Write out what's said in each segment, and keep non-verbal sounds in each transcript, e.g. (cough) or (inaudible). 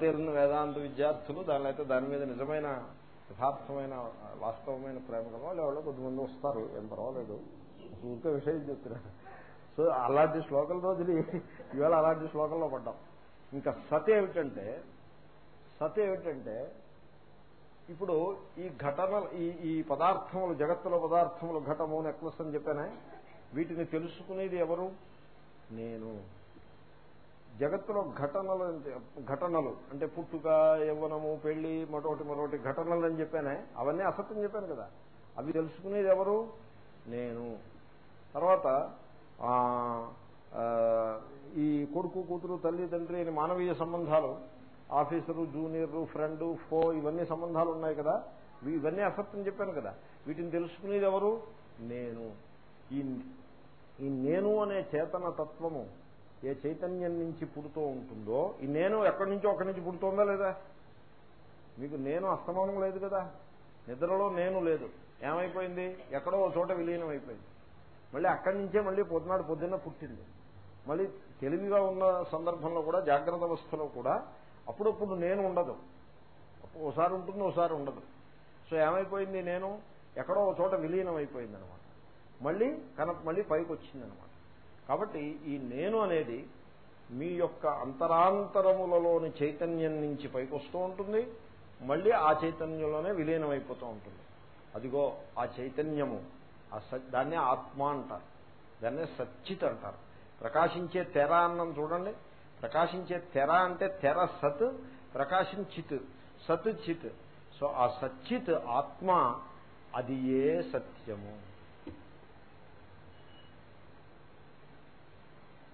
తీరిన వేదాంత విద్యార్థులు దానిలో అయితే దాని మీద నిజమైన యథార్థమైన వాస్తవమైన ప్రేమ కల వాళ్ళు ఎవరో కొద్దిమంది వస్తారు. ఏం పర్వాలేదు. ఊరికే విషయం చెప్తున్నారు సో అలాంటి శ్లోకాల రోజులు ఇవాళ అలాంటి శ్లోకంలో పడ్డాం. ఇంకా సత్ ఏమిటంటే సత్ ఏమిటంటే ఇప్పుడు ఈ ఘటన ఈ ఈ పదార్థములు జగత్తులో పదార్థములు ఘటము నెక్లెస్ అని చెప్పానే వీటిని తెలుసుకునేది ఎవరు? నేను. జగత్తులో ఘటనలు ఘటనలు అంటే పుట్టుక యవ్వనము పెళ్ళి మరొకటి మరొకటి ఘటనలు అని చెప్పానే అవన్నీ అసత్యం చెప్పాను కదా. అవి తెలుసుకునేది ఎవరు? నేను. తర్వాత ఈ కొడుకు కూతురు తల్లి తండ్రి అని మానవీయ సంబంధాలు ఆఫీసరు జూనియర్ ఫ్రెండ్ ఫో ఇవన్నీ సంబంధాలు ఉన్నాయి కదా. ఇవన్నీ అసత్యం చెప్పాను కదా. వీటిని తెలుసుకునేది ఎవరు? నేను. ఈ నేను అనే చేతన తత్వము ఏ చైతన్యం నుంచి పుడుతూ ఉంటుందో ఈ నేను ఎక్కడి నుంచో ఒక్కడి నుంచి పుడుతోందా లేదా? మీకు నేను అస్తమానం లేదు కదా? నిద్రలో నేను లేదు. ఏమైపోయింది? ఎక్కడో ఒక చోట విలీనం అయిపోయింది మళ్ళీ అక్కడి నుంచే మళ్ళీ పొద్దునాడు పొద్దున్న పుట్టింది. మళ్ళీ తెలివిగా ఉన్న సందర్భంలో కూడా జాగ్రత్త అవస్థలో కూడా అప్పుడప్పుడు నేను ఉండదు. ఓసారి ఒకసారి ఉంటుంది ఓసారి ఉండదు. సో ఏమైపోయింది నేను? ఎక్కడో ఒక చోట విలీనం అయిపోయింది అనమాట మళ్ళీ కన మళ్ళీ పైకి వచ్చిందనమాట కాబట్టి ఈ నేను అనేది మీ యొక్క అంతరాంతరములలోని చైతన్యం నుంచి పైకి వస్తూ ఉంటుంది. మళ్ళీ ఆ చైతన్యంలోనే విలీనమైపోతూ ఉంటుంది. అదిగో ఆ చైతన్యము ఆ దాన్నే ఆత్మ అంటారు. దాన్నే సచ్చిత్ అంటారు. ప్రకాశించే తెర అన్నం చూడండి. ప్రకాశించే తెర అంటే తెర సత్ ప్రకాశించిత్ సత్ చిత్. సో ఆ సచ్చిత్ ఆత్మ అది ఏ సత్యము?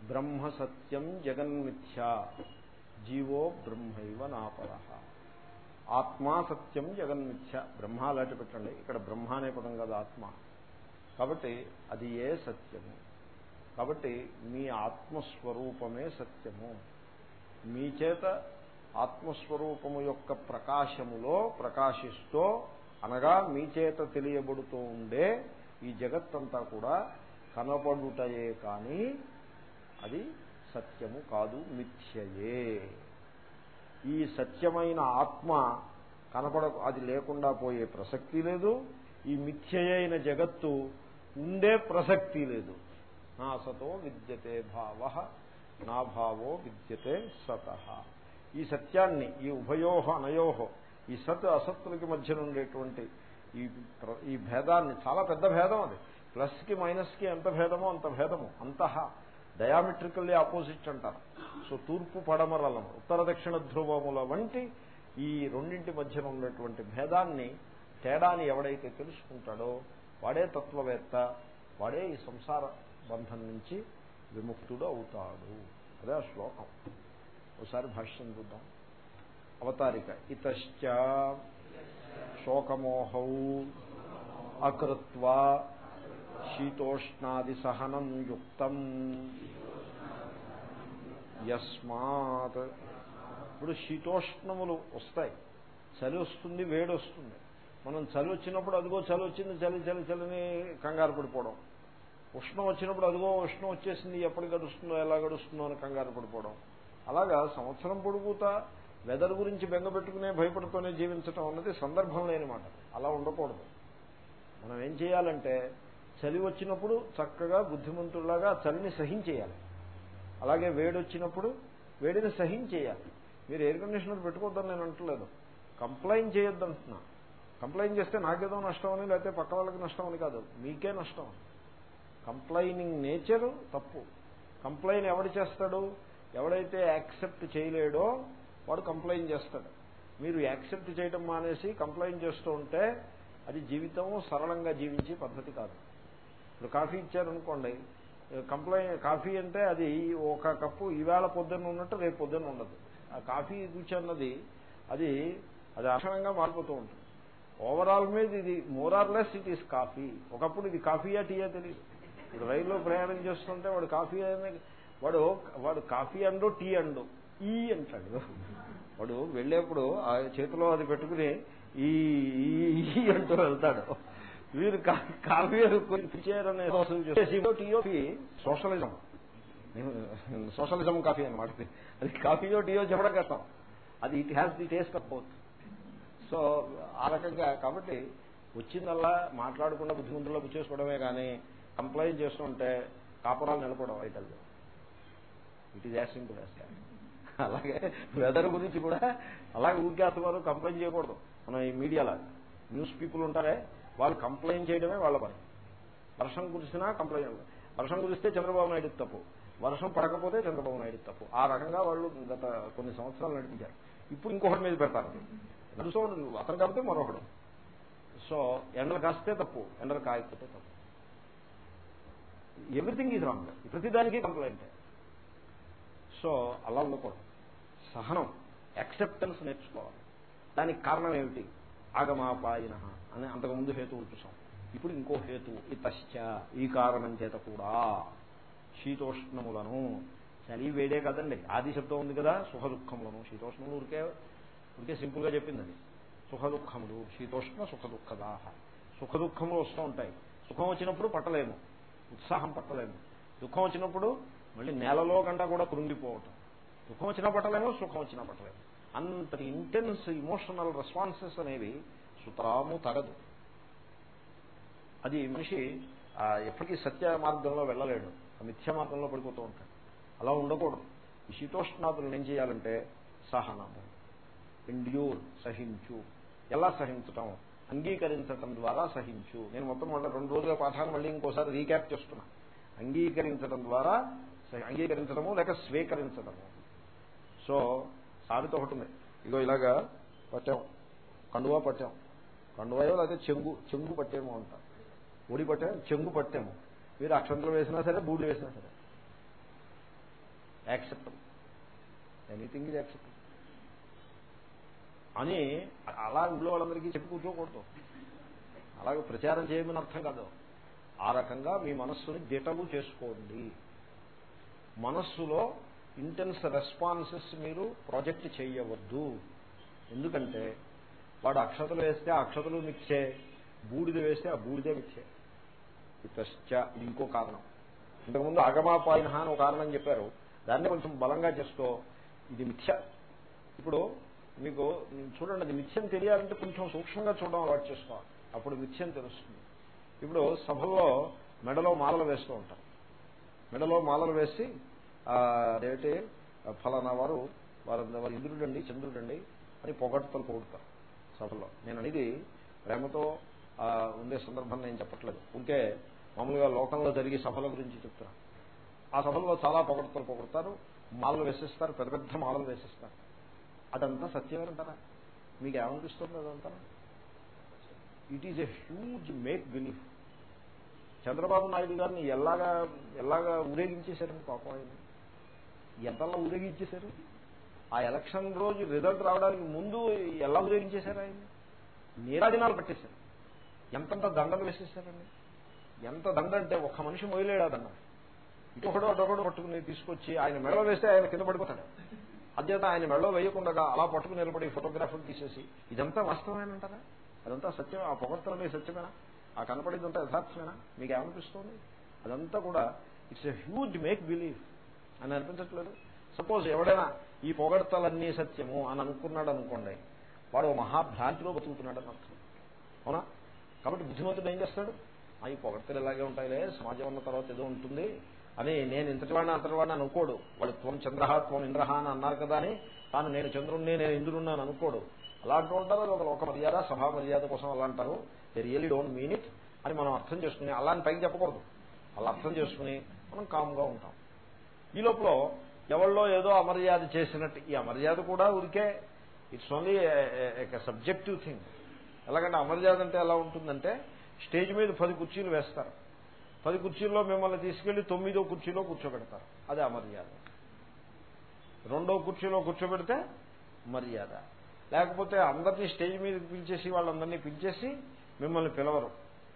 బ్రహ్మ సత్యం జగన్మిథ్యా. జీవో బ్రహ్మైవ నాపర. ఆత్మా సత్యం జగన్మిథ్య. బ్రహ్మ అలాంటి పెట్టండి. ఇక్కడ బ్రహ్మ అనే పదం కదా ఆత్మ. కాబట్టి అది ఏ సత్యము? కాబట్టి మీ ఆత్మస్వరూపమే సత్యము. మీ చేత ఆత్మస్వరూపము యొక్క ప్రకాశములో ప్రకాశిస్తూ అనగా మీ చేత తెలియబడుతూ ఉండే ఈ జగత్తంతా కూడా కనపడుటయే కానీ అది సత్యము కాదు మిథ్యయే. ఈ సత్యమైన ఆత్మ కనపడ అది లేకుండా పోయే ప్రసక్తి లేదు. ఈ మిథ్యయైన జగత్తు ఉండే ప్రసక్తి లేదు. నా సతో విద్యతే భావ నా భావో విద్యతే సత. ఈ సత్యాన్ని ఈ ఉభయోహ అనయోహో ఈ సత్ అసత్తులకి మధ్య ఉండేటువంటి ఈ ప్ర- ఈ భేదాన్ని చాలా పెద్ద భేదం అది. ప్లస్కి మైనస్కి ఎంత భేదమో అంత భేదము. అంతః. డయామెట్రికల్లీ ఆపోజిట్ అంటారు. సో తూర్పు పడమరలను ఉత్తర దక్షిణ ధ్రువముల వంటి ఈ రెండింటి మధ్యన ఉన్నటువంటి భేదాన్ని తేడాన్ని ఎవడైతే తెలుసుకుంటాడో వాడే తత్వవేత్త వాడే ఈ సంసార బంధం నుంచి విముక్తుడు అవుతాడు. అదే ఆ శ్లోకం. ఒకసారి భాష్యం చూద్దాం. అవతారిక. ఇతశ్చ. శోకమోహౌ. అకృత్వా. శీతోష్ణాది సహనం యుక్తం. యస్మాత్. ఇప్పుడు శీతోష్ణములు వస్తాయి. చలి వస్తుంది వేడి వస్తుంది. మనం చలి వచ్చినప్పుడు అదిగో చలి వచ్చింది చలి చలి చలిని కంగారు పడిపోవడం. ఉష్ణం వచ్చినప్పుడు అదిగో ఉష్ణం వచ్చేసింది ఎప్పుడు గడుస్తుందో ఎలా గడుస్తుందో అని కంగారు పడిపోవడం. అలాగా సంవత్సరం పొడుగుతా వెదర్ గురించి బెంగపెట్టుకునే భయపడుతూనే జీవించటం అన్నది సందర్భం లేని మాట అలా ఉండకూడదు. మనం ఏం చేయాలంటే చలి వచ్చినప్పుడు చక్కగా బుద్ధిమంతుల్లాగా చలిని సహించేయాలి. అలాగే వేడి వచ్చినప్పుడు వేడిని సహించేయాలి. మీరు ఎయిర్ కండిషనర్ పెట్టుకోవద్దని నేను అంటలేదు. కంప్లైంట్ చేయొద్దు అంటున్నా. కంప్లైంట్ చేస్తే నాకేదో నష్టం అని లేకపోతే పక్క వాళ్ళకి నష్టం అని కాదు. మీకే నష్టం. కంప్లైనింగ్ నేచరు తప్పు. కంప్లైంట్ ఎవడు చేస్తాడు? ఎవడైతే యాక్సెప్ట్ చేయలేడో వాడు కంప్లైంట్ చేస్తాడు. మీరు యాక్సెప్ట్ చేయడం మానేసి కంప్లైంట్ చేస్తూ ఉంటే అది జీవితం సరళంగా జీవించే పద్ధతి కాదు. ఇప్పుడు కాఫీ ఇచ్చారనుకోండి కంప్లైంట్ కాఫీ అంటే అది ఒక కప్పు ఈవేళ పొద్దున్న ఉన్నట్టు రేపు పొద్దున్న ఉండదు. ఆ కాఫీ కూర్చున్నది అది అది అక్షరంగా మారిపోతూ ఉంటుంది. ఓవరాల్ మీద ఇది మోరార్లెస్ ఇట్ ఈస్ కాఫీ ఒకప్పుడు ఇది కాఫీయా టీయా తెలియదు ఇప్పుడు రైల్లో ప్రయాణం చేస్తుంటే వాడు కాఫీ అనే వాడు వాడు కాఫీ అండు టీ అండు ఈ అంటాడు. వాడు వెళ్ళేప్పుడు ఆ చేతిలో అది పెట్టుకుని ఈ ఈ అంటూ వెళ్తాడు. వీరు కా- కాఫీ పిచ్చారనే టీయో టీ సోషలిజం. సోషలిజం కాఫీ అనమాట అది కాఫీయో టీయో చెప్పడం కష్టం. అది it has the taste of both. So ఆ రకంగా కాబట్టి వచ్చిందల్లా మాట్లాడకుండా బుద్ధిమంతుల్లో చేసుకోవడమే కానీ కంప్లైంట్ చేస్తుంటే కాపురాలు నిలబడవు అయితే it is as simple as అలాగే వెదర్ గురించి కూడా అలాగే ఊరికే అసలు కంప్లైంట్ చేయకూడదు. మనం ఈ మీడియాలో న్యూస్ పీపుల్ ఉంటారే వాళ్ళు కంప్లైంట్ చేయడమే వాళ్ళ పని. వర్షం కురిసినా కంప్లైంట్ వర్షం కురిస్తే చంద్రబాబు నాయుడు తప్పు. వర్షం పడకపోతే చంద్రబాబు నాయుడు తప్పు. ఆ రకంగా వాళ్ళు గత కొన్ని సంవత్సరాలు నడిపించారు. ఇప్పుడు ఇంకొకటి మీద పెడతారు. సో అతను కాబట్టి మరొకడు. సో ఎండలు కాస్తే తప్పు ఎండలు కాయకపోతే తప్పు. ఎవ్రీథింగ్ ఈజ్ రాంగ్ ప్రతిదానికి కంప్లైంట్ సో అలా ఉండకూడదు. సహనం యాక్సెప్టెన్స్ నేర్చుకోవాలి. దానికి కారణం ఏమిటి? ఆగమాపాయన అని అంతకుముందు హేతువులు చూసాం. ఇప్పుడు ఇంకో హేతు ఇతశ్చ ఈ కారణం చేత కూడా శీతోష్ణములను చలి వేడే కదండి ఆది శబ్దం ఉంది కదా సుఖ దుఃఖములను శీతోష్ణములు ఉరికే ఉరికే సింపుల్గా చెప్పిందండి సుఖ దుఃఖములు శీతోష్ణ సుఖ దుఃఖదాహ సుఖ దుఃఖములు వస్తూ ఉంటాయి. సుఖం వచ్చినప్పుడు పట్టలేము ఉత్సాహం పట్టలేము. దుఃఖం వచ్చినప్పుడు మళ్ళీ నేలలో గంట కూడా కృంగిపోవటం. దుఃఖం వచ్చినా పట్టలేము సుఖం వచ్చినా పట్టలేము. అంతటి ఇంటెన్స్ ఇమోషనల్ రెస్పాన్సెస్ అనేవి సుతరాము తగదు. అది మనిషి ఎప్పటికీ సత్య మార్గంలో వెళ్ళలేడు. మిథ్య మార్గంలో పడిపోతూ ఉంటాడు. అలా ఉండకూడదు. ఈ శీతోష్ణాదులను ఏం చేయాలంటే సహనము ఎండ్యూర్ సహించు. ఎలా సహించటం? అంగీకరించటం ద్వారా సహించు. నేను మొత్తం మళ్ళీ రెండు రోజుల పాఠాన్ని మళ్ళీ ఇంకోసారి రీక్యాప్ చేస్తున్నా. అంగీకరించడం ద్వారా అంగీకరించడము లేక స్వీకరించడము సో సామెత ఒకటి ఉంది. ఇగో ఇలాగా పట్టాం. కండువా పట్టాం. కండువాయో లేకపోతే చెంగు చెంగు పట్టేమో అంట. ఒడి పట్టాము చెంగు పట్టాము. మీరు అక్షంతలు వేసినా సరే బూడి వేసినా సరే. యాక్సెప్టబుల్ ఎనీథింగ్ ఇది యాక్సెప్టబుల్ అని అలా ఇంట్లో వాళ్ళందరికీ చెప్పి కూర్చోకూడదు. అలాగే ప్రచారం చేయమని అర్థం కాదు. ఆ రకంగా మీ మనస్సుని దిటవు చేసుకోండి. మనస్సులో ఇంటెన్స్ రెస్పాన్సెస్ మీరు ప్రాజెక్ట్ చేయవద్దు. ఎందుకంటే వాడు అక్షతలు వేస్తే ఆ అక్షతలు మిచ్చే బూడిద వేస్తే ఆ బూడిదే మిచ్చే ఇతశ్చ ఇది ఇంకో కారణం. ఇంతకుముందు అగమాపాయన అని ఒక కారణం చెప్పారు. దాన్ని కొంచెం బలంగా చేస్తూ ఇది మిథ్య. ఇప్పుడు మీకు చూడండి అది మిథ్యం తెలియాలంటే కొంచెం సూక్ష్మంగా చూడడం అలవాటు చేసుకోవాలి అప్పుడు మిథ్యం తెలుస్తుంది. ఇప్పుడు సభల్లో మెడలో మాలలు వేస్తూ ఉంటారు. మెడలో మాలలు వేసి అదేమిటి ఫలానా వారు వారు వారు ఇంద్రుడండి చంద్రుడండి అని పొగడ్తలు పొగుడతారు సభలో నేను అనేది ప్రేమతో ఉండే సందర్భం నేను చెప్పట్లేదు. ఉంటే మామూలుగా లోకంలో జరిగే సభల గురించి చెప్తాను ఆ సభలో చాలా పొగడతలు పొగుడతారు మాలలు వేసేస్తారు పెద్ద పెద్ద మాలలు వేసేస్తారు. అదంతా సత్యమేనంటారా మీకు ఏమనిపిస్తుంది అదంతా? It is a huge make belief Chandrababu Naidu గారిని ఎలాగా ఎలాగా ఊరేగించేశారని పాపం ఆయన. ఎంతలా ఊరేగించేశారు ఆ ఎలక్షన్ రోజు రిజల్ట్ రావడానికి ముందు ఎలా ఊరేగించేశారు ఆయన? నీరాజనాలు పట్టేశారు. ఎంతంత దండలు వేసేసారండి ఎంత దండ అంటే ఒక్క మనిషి మొయలేడా దండ ఇటొకడో అటొకడో పట్టుకుని తీసుకొచ్చి ఆయన మెడలో వేస్తే ఆయన కింద పడిపోతాడు. అధ్యత ఆయన మెడలో వేయకుండా అలా పట్టుకుని నిలబడి ఫోటోగ్రాఫర్లు తీసేసి ఇదంతా వాస్తవమేనంటారా అదంతా సత్యం. ఆ పొగడ్తలమే సత్యమేనా? ఆ కనపడేదంతా యథార్థమేనా? మీకు ఏమనిపిస్తుంది? అదంతా కూడా it's a huge make believe అని అనిపించట్లేదు. సపోజ్ ఎవడైనా ఈ పొగడతలన్నీ సత్యము అని అనుకున్నాడు అనుకోండి వాడు మహాభ్రాంతిలో బతుకుతున్నాడు అని అర్థం. అవునా? కాబట్టి బుద్ధిమంతుడు ఏం చేస్తాడు? ఆ ఈ పొగడతలు ఇలాగే ఉంటాయిలే సమాజం ఉన్న తర్వాత ఏదో ఉంటుంది అని నేను ఇంతటి వాడిని అంతటి వాడిని అనుకోడు. వాడు త్వం చంద్రహ త్వం ఇంద్రహ అని అన్నారు కదా అని తాను నేను చంద్రుణ్ణి నేను ఇంద్రుణ్ణి అనుకోడు. అలా అంటూ ఉంటారు ఒక లోక మర్యాద సభా మర్యాద కోసం అలా అంటారు. They really don't mean it అని మనం అర్థం చేసుకుని అలా అని పైకి చెప్పకూడదు. అలా అర్థం చేసుకుని మనం కామ్గా ఉంటాం. ఈ లోపల ఎవరిలో ఏదో అమర్యాద చేసినట్టు ఈ అమర్యాద కూడా ఉరికే ఇట్స్ ఓన్లీ సబ్జెక్టివ్ థింగ్ ఎలాగంటే అమర్యాద అంటే ఎలా ఉంటుందంటే స్టేజ్ మీద పది కుర్చీలు వేస్తారు. పది కుర్చీల్లో మిమ్మల్ని తీసుకెళ్ళి తొమ్మిదో కుర్చీలో కూర్చోబెడతారు. అది అమర్యాద. రెండో కుర్చీలో కూర్చోబెడితే మర్యాద. లేకపోతే అందరినీ స్టేజ్ మీద పిలిచేసి వాళ్ళందరినీ పిలిచేసి మిమ్మల్ని పిలవరు.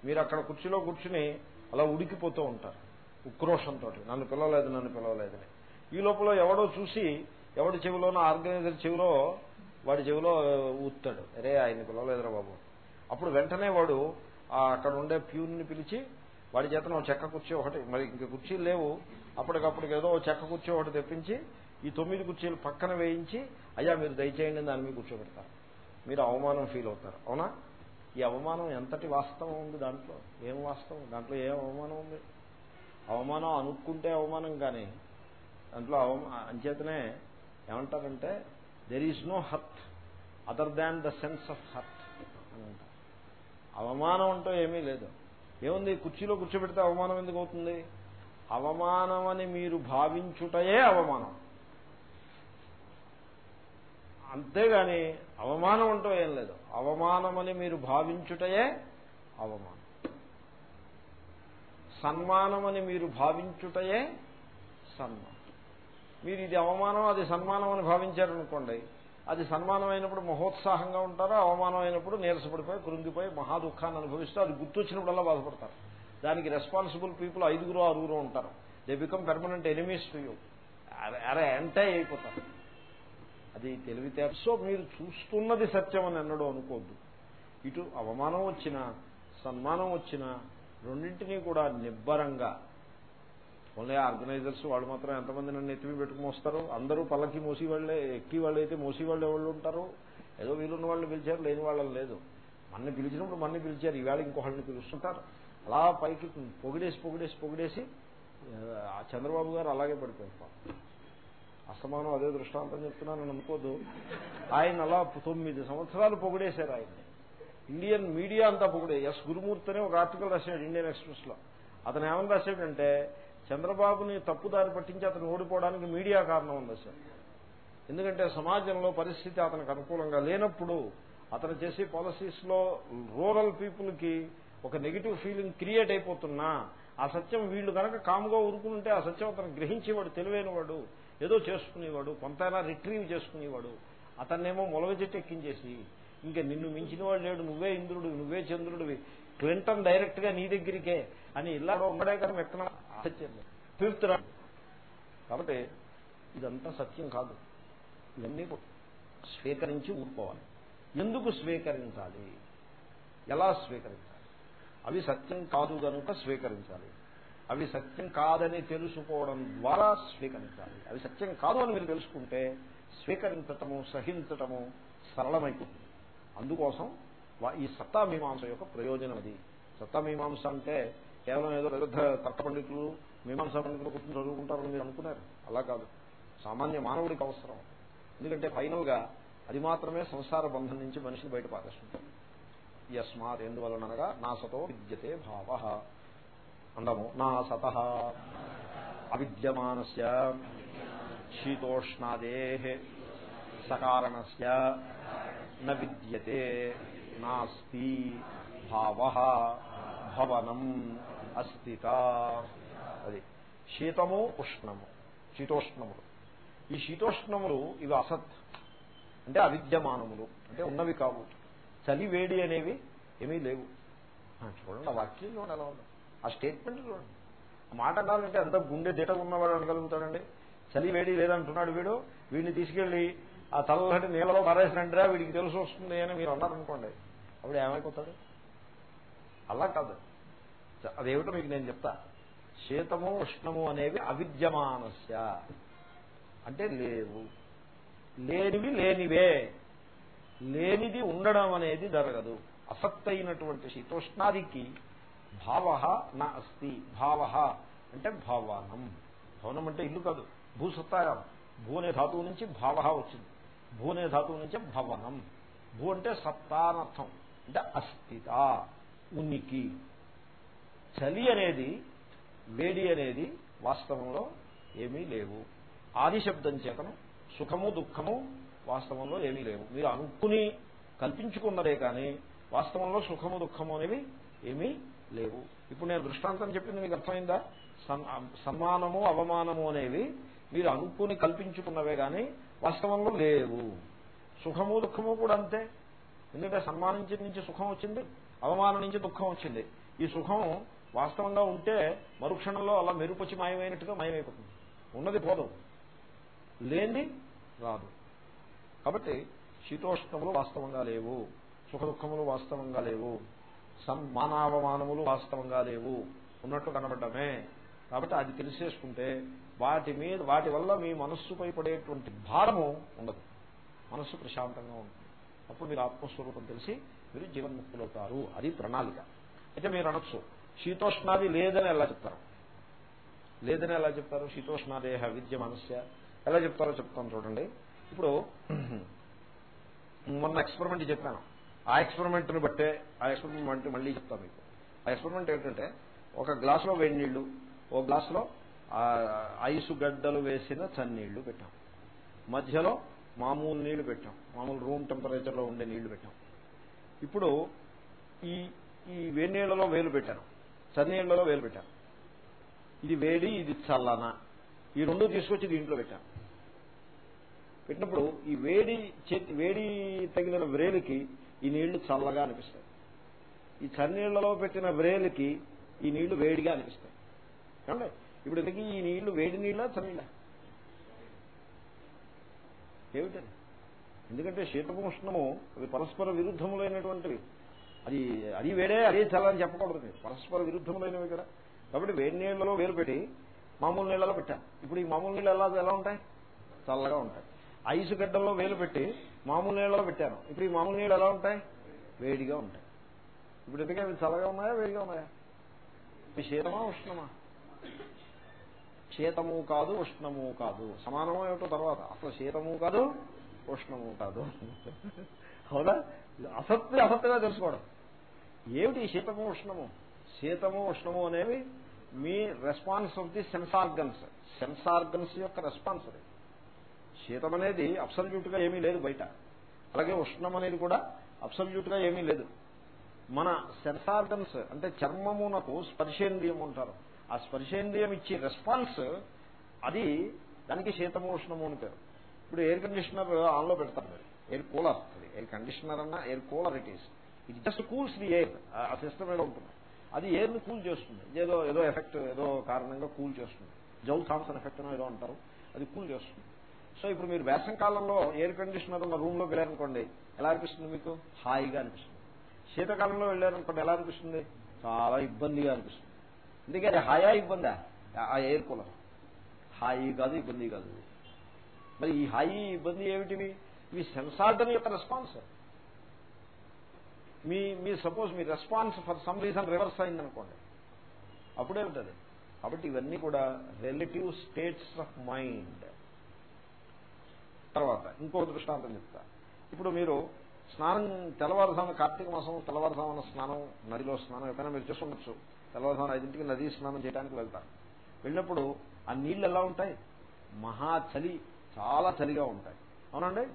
మీరు అక్కడ కుర్చీలో కూర్చుని అలా ఉడికిపోతూ ఉంటారు. ఉక్రోషంతో నన్ను పిలవలేదు నన్ను పిలవలేదని ఈ లోపల ఎవడో చూసి ఎవడి చెవిలోనో ఆర్గనైజర్ చెవిలో వాడి చెవిలో ఊత్తాడు. అరే ఆయన పిలవలేదురా బాబు. అప్పుడు వెంటనే వాడు అక్కడ ఉండే ప్యూన్ని పిలిచి వాడి చేతను చెక్క కుర్చీ ఒకటి మరి ఇంక కుర్చీలు లేవు. అప్పటికప్పుడు ఏదో చెక్క కుర్చీ ఒకటి తెప్పించి ఈ తొమ్మిది కుర్చీలు పక్కన వేయించి అయ్యా మీరు దయచేయండి దాని మీద కూర్చోబెడతారు మీరు అవమానం ఫీల్ అవుతారు. అవునా? ఈ అవమానం ఎంతటి వాస్తవం ఉంది దాంట్లో? ఏం వాస్తవం? దాంట్లో ఏం అవమానం ఉంది? అవమానం అనుకుంటే అవమానం కానీ దాంట్లో అవమా అంచేతనే ఏమంటారంటే there is no hurt other than the sense of hurt అని అంటారు. అవమానం అంటూ ఏమీ లేదు. ఏముంది? కుర్చీలో కూర్చోబెడితే అవమానం ఎందుకు అవుతుంది? అవమానం అని మీరు భావించుటయే అవమానం. అంతేగాని అవమానం అంటూ ఏం లేదు. అవమానమని మీరు భావించుటయే అవమానం. సన్మానమని మీరు భావించుటయే సన్మానం. మీరు ఇది అవమానం అది సన్మానం అని భావించారనుకోండి అది సన్మానం అయినప్పుడు మహోత్సాహంగా ఉంటారు అవమానం అయినప్పుడు నీరసపడిపోయి కృంగిపోయి మహా దుఃఖాన్ని అనుభవిస్తూ అది గుర్తొచ్చినప్పుడల్లా బాధపడతారు. దానికి రెస్పాన్సిబుల్ పీపుల్ ఐదుగురు ఆరుగురు ఉంటారు. They become permanent enemies to you. అరే ఎంటే అయిపోతారు. అది తెలివితే సో మీరు చూస్తున్నది సత్యం అని ఎన్నడూ అనుకోద్దు. ఇటు అవమానం వచ్చినా సన్మానం వచ్చినా రెండింటినీ కూడా నిబ్బరంగా. ఓన్లీ ఆర్గనైజర్స్ వాళ్ళు మాత్రం ఎంతమంది నన్ను ఎత్తిమి పెట్టుకుని వస్తారు అందరూ పల్లకి మోసి వాళ్ళే ఎక్కి వాళ్ళు అయితే మోసి వాళ్ళు ఎవరు ఉంటారు? ఏదో వీలున్న వాళ్ళని పిలిచారు లేని వాళ్ళని లేదు. మన్ని పిలిచినప్పుడు మన్ని పిలిచారు ఈవేళ ఇంకొకళ్ళని పిలుస్తుంటారు. అలా పైకి పొగిడేసి పొగిడేసి పొగిడేసి ఆ చంద్రబాబు గారు అలాగే పడిపోయారు అసమానం అదే దృష్టాంతం చెప్తున్నాను అనుకోదు ఆయన అలా తొమ్మిది సంవత్సరాలు పొగిడేశారు ఆయన్ని. ఇండియన్ మీడియా అంతా పొగిడే ఎస్ గురుమూర్తి ఒక ఆర్టికల్ రాశాడు ఇండియన్ ఎక్స్ప్రెస్లో అతను ఏమని రాశాడంటే చంద్రబాబుని తప్పుదారి పట్టించి అతను ఓడిపోవడానికి మీడియా కారణం ఉంది సార్ ఎందుకంటే సమాజంలో పరిస్థితి అతనికి అనుకూలంగా లేనప్పుడు అతను చేసే పాలసీస్లో రూరల్ పీపుల్కి ఒక నెగిటివ్ ఫీలింగ్ క్రియేట్ అయిపోతున్నా ఆ సత్యం వీళ్ళు కనుక కాముగా ఊరుకుంటే ఆ సత్యం అతను గ్రహించేవాడు తెలివైనవాడు ఏదో చేసుకునేవాడు కొంతైనా రిట్రీవ్ చేసుకునేవాడు. అతన్నేమో మొలగ చెట్టు ఎక్కించేసి ఇంకా నిన్ను మించిన వాడు లేడు నువ్వే ఇంద్రుడు నువ్వే చంద్రుడివి. క్లింటన్ డైరెక్ట్గా నీ దగ్గరికే అని ఇలా ఉండడే కానీ ఎక్కడ తీర్థరా కాబట్టి ఇదంతా సత్యం కాదు. ఇవన్నీ స్వీకరించి ఊరుకోవాలి. ఎందుకు స్వీకరించాలి? ఎలా స్వీకరించాలి? అవి సత్యం కాదు కనుక స్వీకరించాలి. అవి సత్యం కాదని తెలుసుకోవడం ద్వారా స్వీకరించాలి. అవి సత్యం కాదు అని మీరు తెలుసుకుంటే స్వీకరించటము సహించటము సరళమైపోతుంది. అందుకోసం ఈ సత్తామీమాంస యొక్క ప్రయోజనం అది. సత్తామీమాంస అంటే కేవలం ఏదో పెద్ద తర్క పండితులు మీమాంసా పండితులు కూర్చొని చదువుకుంటారని మీరు అనుకున్నారు. అలా కాదు. సామాన్య మానవుడికి అవసరం. ఎందుకంటే ఫైనల్గా అది మాత్రమే సంసార బంధం నుంచి మనిషిని బయట పారేస్తుంటారు. యస్మాత్ ఎందువలనగా నా సతో విద్యతే భావ. అండము నా సత అవిద్యమానస్ శీతోష్ణాదే సకారణస్ న విద్యతే నాస్తి భావ భవనం అస్థిత. అది శీతము ఉష్ణము శీతోష్ణములు. ఈ శీతోష్ణములు ఇవి అసత్ అంటే అవిద్యమానములు అంటే ఉన్నవి కావు. చలి వేడి అనేవి ఏమీ లేవు. చూడండి ఆ వాక్యం చూడండి ఎలా ఉంది. ఆ స్టేట్మెంట్ చూడండి. మాట అనాలంటే అంత గుండె దిట ఉన్నవాడు అనగలుగుతాడండి. చలి వేడి లేదంటున్నాడు వీడు. వీడిని తీసుకెళ్ళి ఆ తల్లటి నీళ్ళలో పారేసినట్టురా వీడికి తెలుసు వస్తుంది అని మీరు అన్నారనుకోండి అప్పుడు ఏమైపోతాడు? అలా కాదు. అదేమిటో మీకు నేను చెప్తా. శీతము ఉష్ణము అనేవి అవిద్యమానస్య. అంటే లేవు. లేనివి లేనివే. లేనిది ఉండడం అనేది జరగదు. అసత్తైనటువంటి శీతోష్ణాదికి భావ నా అస్తి. భావ అంటే భావానం. భవనం అంటే ఇల్లు కాదు. భూసత్తాయం భూ అనే ధాతువు నుంచి భావ వచ్చింది. భూ అనే ధాతువు నుంచే భవనం. భూ అంటే సత్తానర్థం. అంటే అస్థిత ఉనికి. చలి అనేది వేడి అనేది వాస్తవంలో ఏమీ లేవు. ఆదిశబ్దం చేతను సుఖము దుఃఖము వాస్తవంలో ఏమీ లేవు. మీరు అనుకుని కల్పించుకున్నదే కానీ వాస్తవంలో సుఖము దుఃఖము అనేవి ఏమీ లేవు. ఇప్పుడు నేను దృష్టాంతం చెప్పింది మీకు అర్థమైందా? సన్మానము అవమానము అనేవి మీరు అనుకుని కల్పించుకున్నవే కానీ వాస్తవంలో లేవు. సుఖము దుఃఖము కూడా అంతే. ఎందుకంటే సన్మానించి నుంచి సుఖం వచ్చింది అవమానం నుంచి దుఃఖం వచ్చింది. ఈ సుఖం వాస్తవంగా ఉంటే మరుక్షణంలో అలా మెరుపొచ్చి మాయమైనట్టుగా మాయమైపోతుంది. ఉన్నది పోదు. లేని రాదు. కాబట్టి శీతోష్ణములు వాస్తవంగా లేవు. సుఖ దుఃఖములు వాస్తవంగా లేవు. మానావమానములు వాస్తవంగా లేవు. ఉన్నట్టు కనబడ్డమే. కాబట్టి అది తెలిసేసుకుంటే వాటి మీద వాటి వల్ల మీ మనస్సుపై పడేటువంటి భారము ఉండదు. మనస్సు ప్రశాంతంగా ఉంటుంది. అప్పుడు మీరు ఆత్మస్వరూపం తెలిసి మీరు జీవన్ముక్తులవుతారు. అది ప్రణాళిక. అయితే మీరు అనొచ్చు శీతోష్ణాది లేదని ఎలా చెప్తారు? లేదని ఎలా చెప్తారు? శీతోష్ణాదేహ విద్య మనస్య ఎలా చెప్తారో చెప్తాను చూడండి. ఇప్పుడు మొన్న ఎక్స్పెరిమెంట్ చెప్పాను. ఆ ఎక్స్పెరిమెంట్ని బట్టే ఆ ఎక్స్పెరిమెంట్ మళ్ళీ చెప్తాను మీకు. ఆ ఎక్స్పెరిమెంట్ ఏంటంటే ఒక గ్లాసులో వేడి నీళ్ళు ఒక గ్లాసులో ఐసు గడ్డలు వేసిన చన్నీళ్ళు పెట్టాం. మధ్యలో మామూలు నీళ్ళు పెట్టాం. మామూలు రూమ్ టెంపరేచర్లో ఉండే నీళ్ళు పెట్టాం. ఇప్పుడు ఈ ఈ వేడి వేలు పెట్టాను చన్నీళ్ళలో వేలు పెట్టాను ఇది వేడి ఇది చల్లన. ఈ రెండు తీసుకొచ్చి దీంట్లో పెట్టాను పెట్టినప్పుడు ఈ వేడి చేతి వేడి తగిలిన వ్రేలికి ఈ నీళ్ళు చల్లగా అనిపిస్తాయి. ఈ చన్నీళ్ళలో పెట్టిన వ్రేలికి ఈ నీళ్ళు వేడిగా అనిపిస్తాయి. ఏమండి? ఇప్పుడు ఇంతకీ ఈ నీళ్ళు వేడి నీళ్ళ చల్ల ఏమిటది ఎందుకంటే శీతము ఉష్ణము అవి పరస్పర విరుద్ధములైనటువంటివి. అది అది వేడే అదే చల్లని చెప్పకూడదు పరస్పర విరుద్ధములైనవి కదా. కాబట్టి వేడి నీళ్ళలో వేరు పెట్టి మామూలు నీళ్ళలో పెట్టాను ఇప్పుడు ఈ మామూలు నీళ్ళు ఎలా ఎలా ఉంటాయి? చల్లగా ఉంటాయి. ఐసు గడ్డల్లో వేలు పెట్టి మామూలు నీళ్ళలో పెట్టాను. ఇప్పుడు ఈ మామూలు నీళ్ళు ఎలా ఉంటాయి? వేడిగా ఉంటాయి. ఇప్పుడు ఎందుకే అవి చల్లగా ఉన్నాయా వేడిగా ఉన్నాయా? శీతమా ఉష్ణమా? శీతము కాదు ఉష్ణము కాదు. సమానమో ఏమిటో తర్వాత. అసలు శీతము కాదు ఉష్ణము కాదు. అవునా? అసత్య అసత్తుగా తెలుసుకోవడం. ఏమిటి శీతము ఉష్ణము? శీతము ఉష్ణము అనేవి మీ response of the sense organs sense organs యొక్క రెస్పాన్స్ అది. శీతం అనేది అబ్సల్యూట్గా ఏమీ లేదు బయట. అలాగే ఉష్ణం అనేది కూడా అబ్సల్యూట్గా ఏమీ లేదు. మన సెన్సార్గన్స్ అంటే చర్మమునకు స్పర్శేంద్రియం ఉంటారు ఆ స్పర్శేంద్రియం ఇచ్చే రెస్పాన్స్ అది దానికి శీతము ఉష్ణము అని పేరు. ఇప్పుడు ఎయిర్ కండిషనర్ ఆన్లో పెడతారు మీరు. ఎయిర్ కూలర్ అది. ఎయిర్ కండిషనర్ అన్న air cooler it is. It just cools the air. ఆ సిస్టమ్ ఏదో ఉంటుంది. అది ఎయిర్ని కూల్ చేస్తుంది. ఏదో ఏదో ఎఫెక్ట్ ఏదో కారణంగా కూల్ చేస్తుంది. జౌల్ థామ్సన్ ఎఫెక్ట్ ఏదో అంటారు. అది కూల్ చేస్తుంది. సో ఇప్పుడు మీరు వేసం కాలంలో ఎయిర్ కండిషనర్ ఉన్న రూమ్లో వెళ్ళారనుకోండి ఎలా అనిపిస్తుంది మీకు? హాయిగా అనిపిస్తుంది. శీతకాలంలో వెళ్ళారనుకోండి ఎలా అనిపిస్తుంది? చాలా ఇబ్బందిగా అనిపిస్తుంది. ఎందుకంటే హాయా ఇబ్బందా? ఆ ఎయిర్ కూలర్. హాయి కాదు ఇబ్బంది కాదు. మరి ఈ హాయి ఇబ్బంది ఏమిటివి మీ సెన్సార్టన్ యొక్క రెస్పాన్స్. మీ మీ suppose me response for some reason reverse అయిందనుకోండి. అప్పుడేమిటది కాబట్టి ఇవన్నీ కూడా రిలేటివ్ స్టేట్స్ ఆఫ్ మైండ్. తర్వాత ఇంకో దృష్టాంతం చెప్తా. ఇప్పుడు మీరు స్నానం తెల్లవారుజామున కార్తీక మాసం తెల్లవారుజామున స్నానం నదిలో స్నానం ఎప్పుడైనా మీరు చూస్తుండొచ్చు తెల్లవారుజామున ఐదింటికి నదీ స్నానం చేయడానికి వెళ్తారు వెళ్ళినప్పుడు ఆ నీళ్ళు ఎలా ఉంటాయి? మహా చలి చాలా చలిగా ఉంటాయి. అవునండి?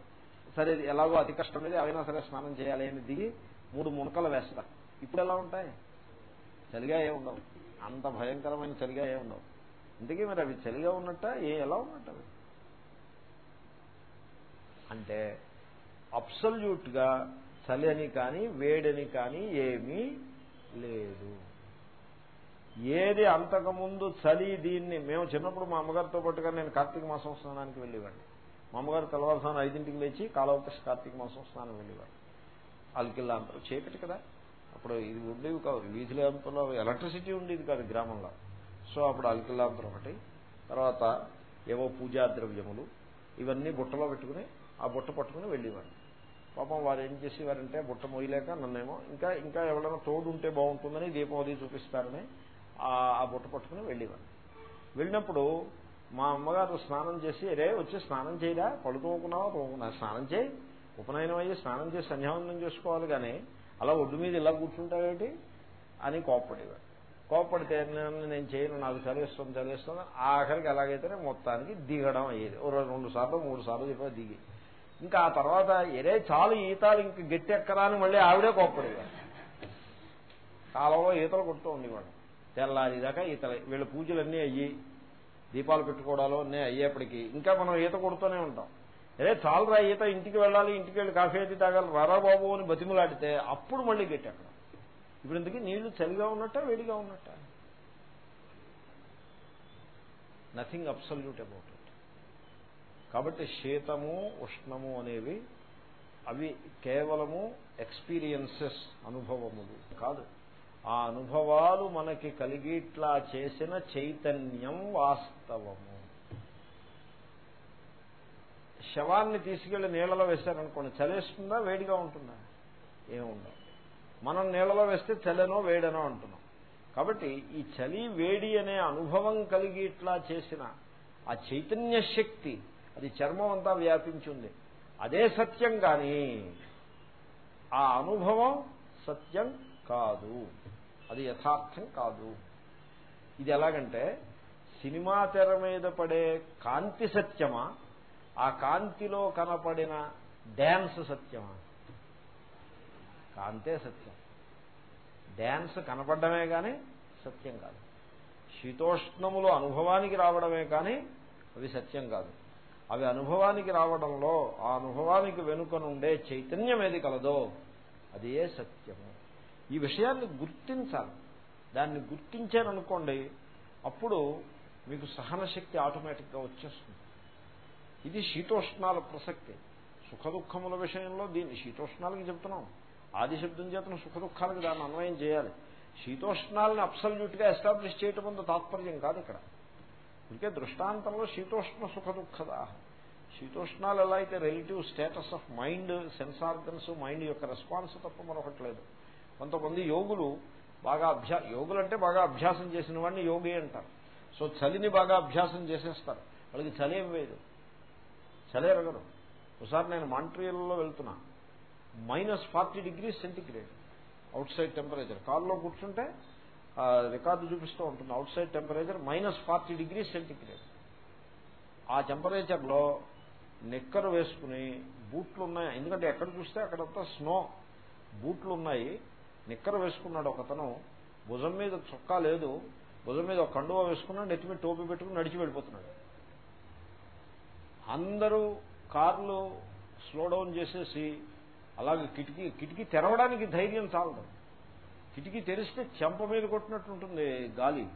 సరే ఎలాగో అతి కష్టం లేదు అయినా సరే స్నానం చేయాలి అని దిగి మూడు మునకలు వేస్తారు ఇప్పుడు ఎలా ఉంటాయి? చలిగా ఏ ఉండవు. అంత భయంకరమైన చలిగా ఏ ఉండవు. ఇంతకీ మరి అవి చలిగా ఉన్నట్ట? ఏ ఎలా ఉన్నట్టు అవి అంటే అబ్సల్యూట్గా చలి అని కానీ వేడని కానీ ఏమీ లేదు. ఏది అంతకుముందు చలి దీన్ని మేము చిన్నప్పుడు మా అమ్మగారితో పాటుగా నేను కార్తీక మాసం స్నానానికి వెళ్ళేవాడిని. మా అమ్మగారు తెల్లవారుసాను ఐదింటికి లేచి కాలవకృష్ కార్తీక మాసం స్నానం వెళ్ళేవాడు అల్కిల్లా అంటారు. చీకటి కదా. అప్పుడు ఇది ఉండేవి కాదు వీధి ల్యాంపులో ఎలక్ట్రిసిటీ ఉండేది కాదు గ్రామంలో. సో అప్పుడు అల్కిల్లాంతరం ఒకటి. తర్వాత ఏవో పూజా ద్రవ్యములు ఇవన్నీ బుట్టలో పెట్టుకుని ఆ బుట్ట పట్టుకుని వెళ్ళేవాడిని. పాపం వారు ఏం చేసేవారంటే బుట్ట మొయ్యలేక నన్నేమో ఇంకా ఇంకా ఎవరైనా తోడు ఉంటే బాగుంటుందని దీపం అది చూపిస్తారని ఆ బుట్ట పట్టుకుని వెళ్ళేవాడు వెళ్ళినప్పుడు మా అమ్మగారు స్నానం చేసి రే వచ్చి స్నానం చేయరా? పళ్ళు తోముకున్నావా తోముకున్నా స్నానం చేయి. ఉపనయనం అయ్యి స్నానం చేసి సంధ్యావందనం చేసుకోవాలి కానీ అలా ఒడ్డు మీద ఇలా కూర్చుంటావేటి? అని కోప్పడేవాడు కోప్పడితే నేను చేయను. నాకు చదివిస్తుంది చదివిస్తుంది ఆఖరికి ఎలాగైతేనే మొత్తానికి దిగడం అయ్యేది. ఓ రెండు సార్లు మూడు సార్లు చెప్పా దిగి. ఇంకా ఆ తర్వాత ఎరే చాలు ఈతాలు ఇంక గట్టి ఎక్కరా అని మళ్ళీ ఆవిడే కోప్పడేవాడు కాలంలో ఈతలు కొడుతూ ఉండేవాడు తెల్లారిదాకా ఈతలు వీళ్ళ పూజలన్నీ అయ్యి దీపాలు పెట్టుకోవడాలు అన్నీ అయ్యేప్పటికీ ఇంకా మనం ఈత కొడుతూనే ఉంటాం. అదే చాలరా ఈత ఇంటికి వెళ్ళాలి ఇంటికి వెళ్ళి కాఫీ అయితే తాగాలి రారా బాబు అని బతిమలాడితే అప్పుడు మళ్ళీ గట్టి అక్కడ ఇప్పుడు ఇందుకు నీళ్ళు చలిగా ఉన్నట్ట వేడిగా ఉన్నట్ట? నథింగ్ అబ్సల్యూట్ అబౌట్ ఇట్ కాబట్టి శీతము ఉష్ణము అనేవి అవి కేవలము ఎక్స్పీరియన్సెస్ అనుభవములు కాదు. ఆ అనుభవాలు మనకి కలిగిట్లా చేసిన చైతన్యం వాస్తవము. శవాన్ని తీసుకెళ్ళి నీళ్ళలో వేశారనుకోండి చలేస్తుందా వేడిగా ఉంటుందా? ఏముండదు మనం నీళ్ళలో వేస్తే చలనో వేడనో అంటున్నాం. కాబట్టి ఈ చలి వేడి అనే అనుభవం కలిగి ఇట్లా చేసిన ఆ చైతన్య శక్తి అది చర్మం అంతా వ్యాపించింది అదే సత్యం కానీ ఆ అనుభవం సత్యం కాదు. అది యథార్థం కాదు. ఇది ఎలాగంటే సినిమా తెర మీద పడే కాంతి సత్యమా ఆ కాంతిలో కనపడిన డ్యాన్స్ సత్యమా? కాంతే సత్యం. డ్యాన్స్ కనపడమే కానీ సత్యం కాదు. శీతోష్ణములు అనుభవానికి రావడమే కానీ అవి సత్యం కాదు. అవి అనుభవానికి రావడంలో ఆ అనుభవానికి వెనుక నుండే చైతన్యం ఏది కలదో అదే సత్యము. ఈ విషయాన్ని గుర్తించాలి. దాన్ని గుర్తించారనుకోండి అప్పుడు మీకు సహనశక్తి ఆటోమేటిక్గా వచ్చేస్తుంది. ఇది శీతోష్ణాల ప్రసక్తి. సుఖ దుఃఖముల విషయంలో దీన్ని శీతోష్ణాలకి చెప్తున్నాం. ఆది శబ్దం చేతను సుఖ దుఃఖాలకు దాన్ని అన్వయం చేయాలి. శీతోష్ణాలను అబ్సల్యూట్గా ఎస్టాబ్లిష్ చేయటం అంత తాత్పర్యం కాదు ఇక్కడ. ఇంకే దృష్టాంతంలో శీతోష్ణ సుఖ దుఃఖదా శీతోష్ణాలు ఎలా అయితే relative status of mind sense organs mind యొక్క రెస్పాన్స్ తప్ప మరొకటి లేదు. కొంతమంది యోగులు బాగా అభ్యా యోగులు అంటే బాగా అభ్యాసం చేసిన వాడిని యోగి అంటారు. సో చలిని బాగా అభ్యాసం చేసేస్తారు. వాళ్ళకి చలి ఏం వేయదు. చలి ఎరగదు. ఒకసారి నేను మాంట్రియల్లో వెళ్తున్నా. Minus forty degrees centigrade. Outside temperature. కారులో కూర్చుంటే రికార్డు చూపిస్తూ ఉంటుంది. Outside temperature minus forty degrees centigrade. ఆ టెంపరేచర్లో నిక్కరు వేసుకుని బూట్లు ఉన్నాయి. ఎందుకంటే ఎక్కడ చూస్తే అక్కడంతా స్నో. బూట్లు ఉన్నాయి. నిక్కర వేసుకున్నాడు ఒకతను. భుజం మీద చొక్కా లేదు. భుజం మీద ఒక కండువా వేసుకున్నాడు. నెత్తి మీద టోపీ పెట్టుకుని నడిచి వెళ్ళిపోతున్నాడు. అందరూ కార్లు స్లో డౌన్ చేసేసి అలాగే కిటికీ కిటికీ తెరవడానికి ధైర్యం చాలదు. కిటికీ తెరిస్తే చెంప మీద కొట్టినట్టు ఉంటుంది గాలి.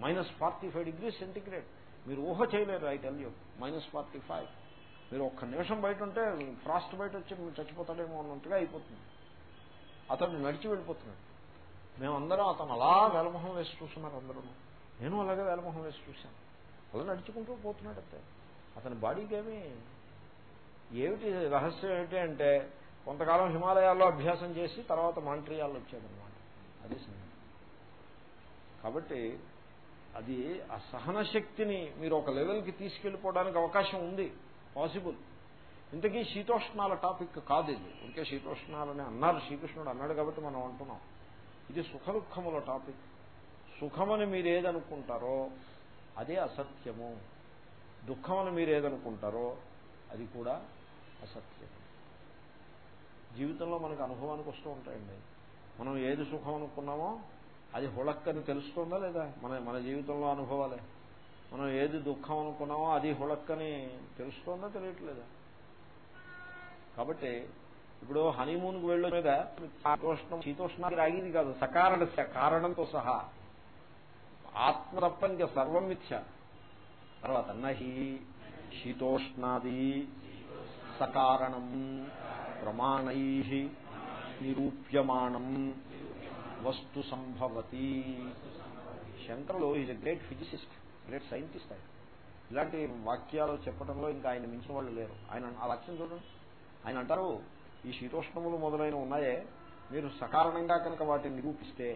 Minus forty five degrees centigrade. మీరు ఊహ చేయలేరు I tell you. Minus forty five. మీరు ఒక్క నిమిషం బయట ఉంటే ఫ్రాస్ట్ బయట వచ్చి మీరు చచ్చిపోతాడేమో అన్నట్టుగా అయిపోతుంది. అతను నడిచి వెళ్ళిపోతున్నాడు. మేమందరం అతను అలా వేలమొహం వేసి చూస్తున్నారు అందరూ నేను అలాగే వేలమొహం వేసి చూశాను. అలా నడుచుకుంటూ పోతున్నాడు అంతే. అతని బాడీకి ఏమి ఏమిటి రహస్యం ఏమిటి అంటే కొంతకాలం హిమాలయాల్లో అభ్యాసం చేసి తర్వాత మాంట్రియాల్లో వచ్చాడనమాట అది కాబట్టి అది ఆ సహన శక్తిని మీరు ఒక లెవెల్కి తీసుకెళ్ళిపోవడానికి అవకాశం ఉంది. పాసిబుల్. ఇంతకీ శీతోష్ణాల టాపిక్ కాదు ఇది. ఇంకే శీతోష్ణాలని అన్నారు. శ్రీకృష్ణుడు అన్నాడు కాబట్టి మనం అంటున్నాం. ఇది సుఖ దుఃఖముల టాపిక్. సుఖమని మీరు ఏదనుకుంటారో అదే అసత్యము. దుఃఖమని మీరు ఏదనుకుంటారో అది కూడా అసత్యం జీవితంలో మనకు అనుభవానికి వస్తూ ఉంటాయండి. మనం ఏది సుఖం అనుకున్నామో అది హుళక్కని తెలుస్తుందా లేదా? మన మన జీవితంలో అనుభవాలే. మనం ఏది దుఃఖం అనుకున్నామో అది హుళక్కని తెలుస్తుందా తెలియట్లేదా? కాబట్టి ఇప్పుడు హనీమూన్కి వెళ్ళే మీద శీతోష్ణం శీతోష్ణానికి రాగింది కాదు సకారణ కారణంతో సహా. ఆత్మ తప్ప ఇంకా సర్వం మిథ్య. తర్వాత నహి శీతోష్ణాది సకారణం ప్రమాణై నిరూప్యమాణం వస్తు సంభవతి. శంకరులు is a great physicist great scientist ఆయన. ఇలాంటి వాక్యాలు చెప్పడంలో ఇంకా ఆయన మించిన వాళ్ళు లేరు. ఆయన ఆ లక్ష్యం చూడండి. ఆయన అంటారు ఈ శీతోష్ణములు మొదలైన ఉన్నాయే మీరు సకారణంగా కనుక వాటిని నిరూపిస్తే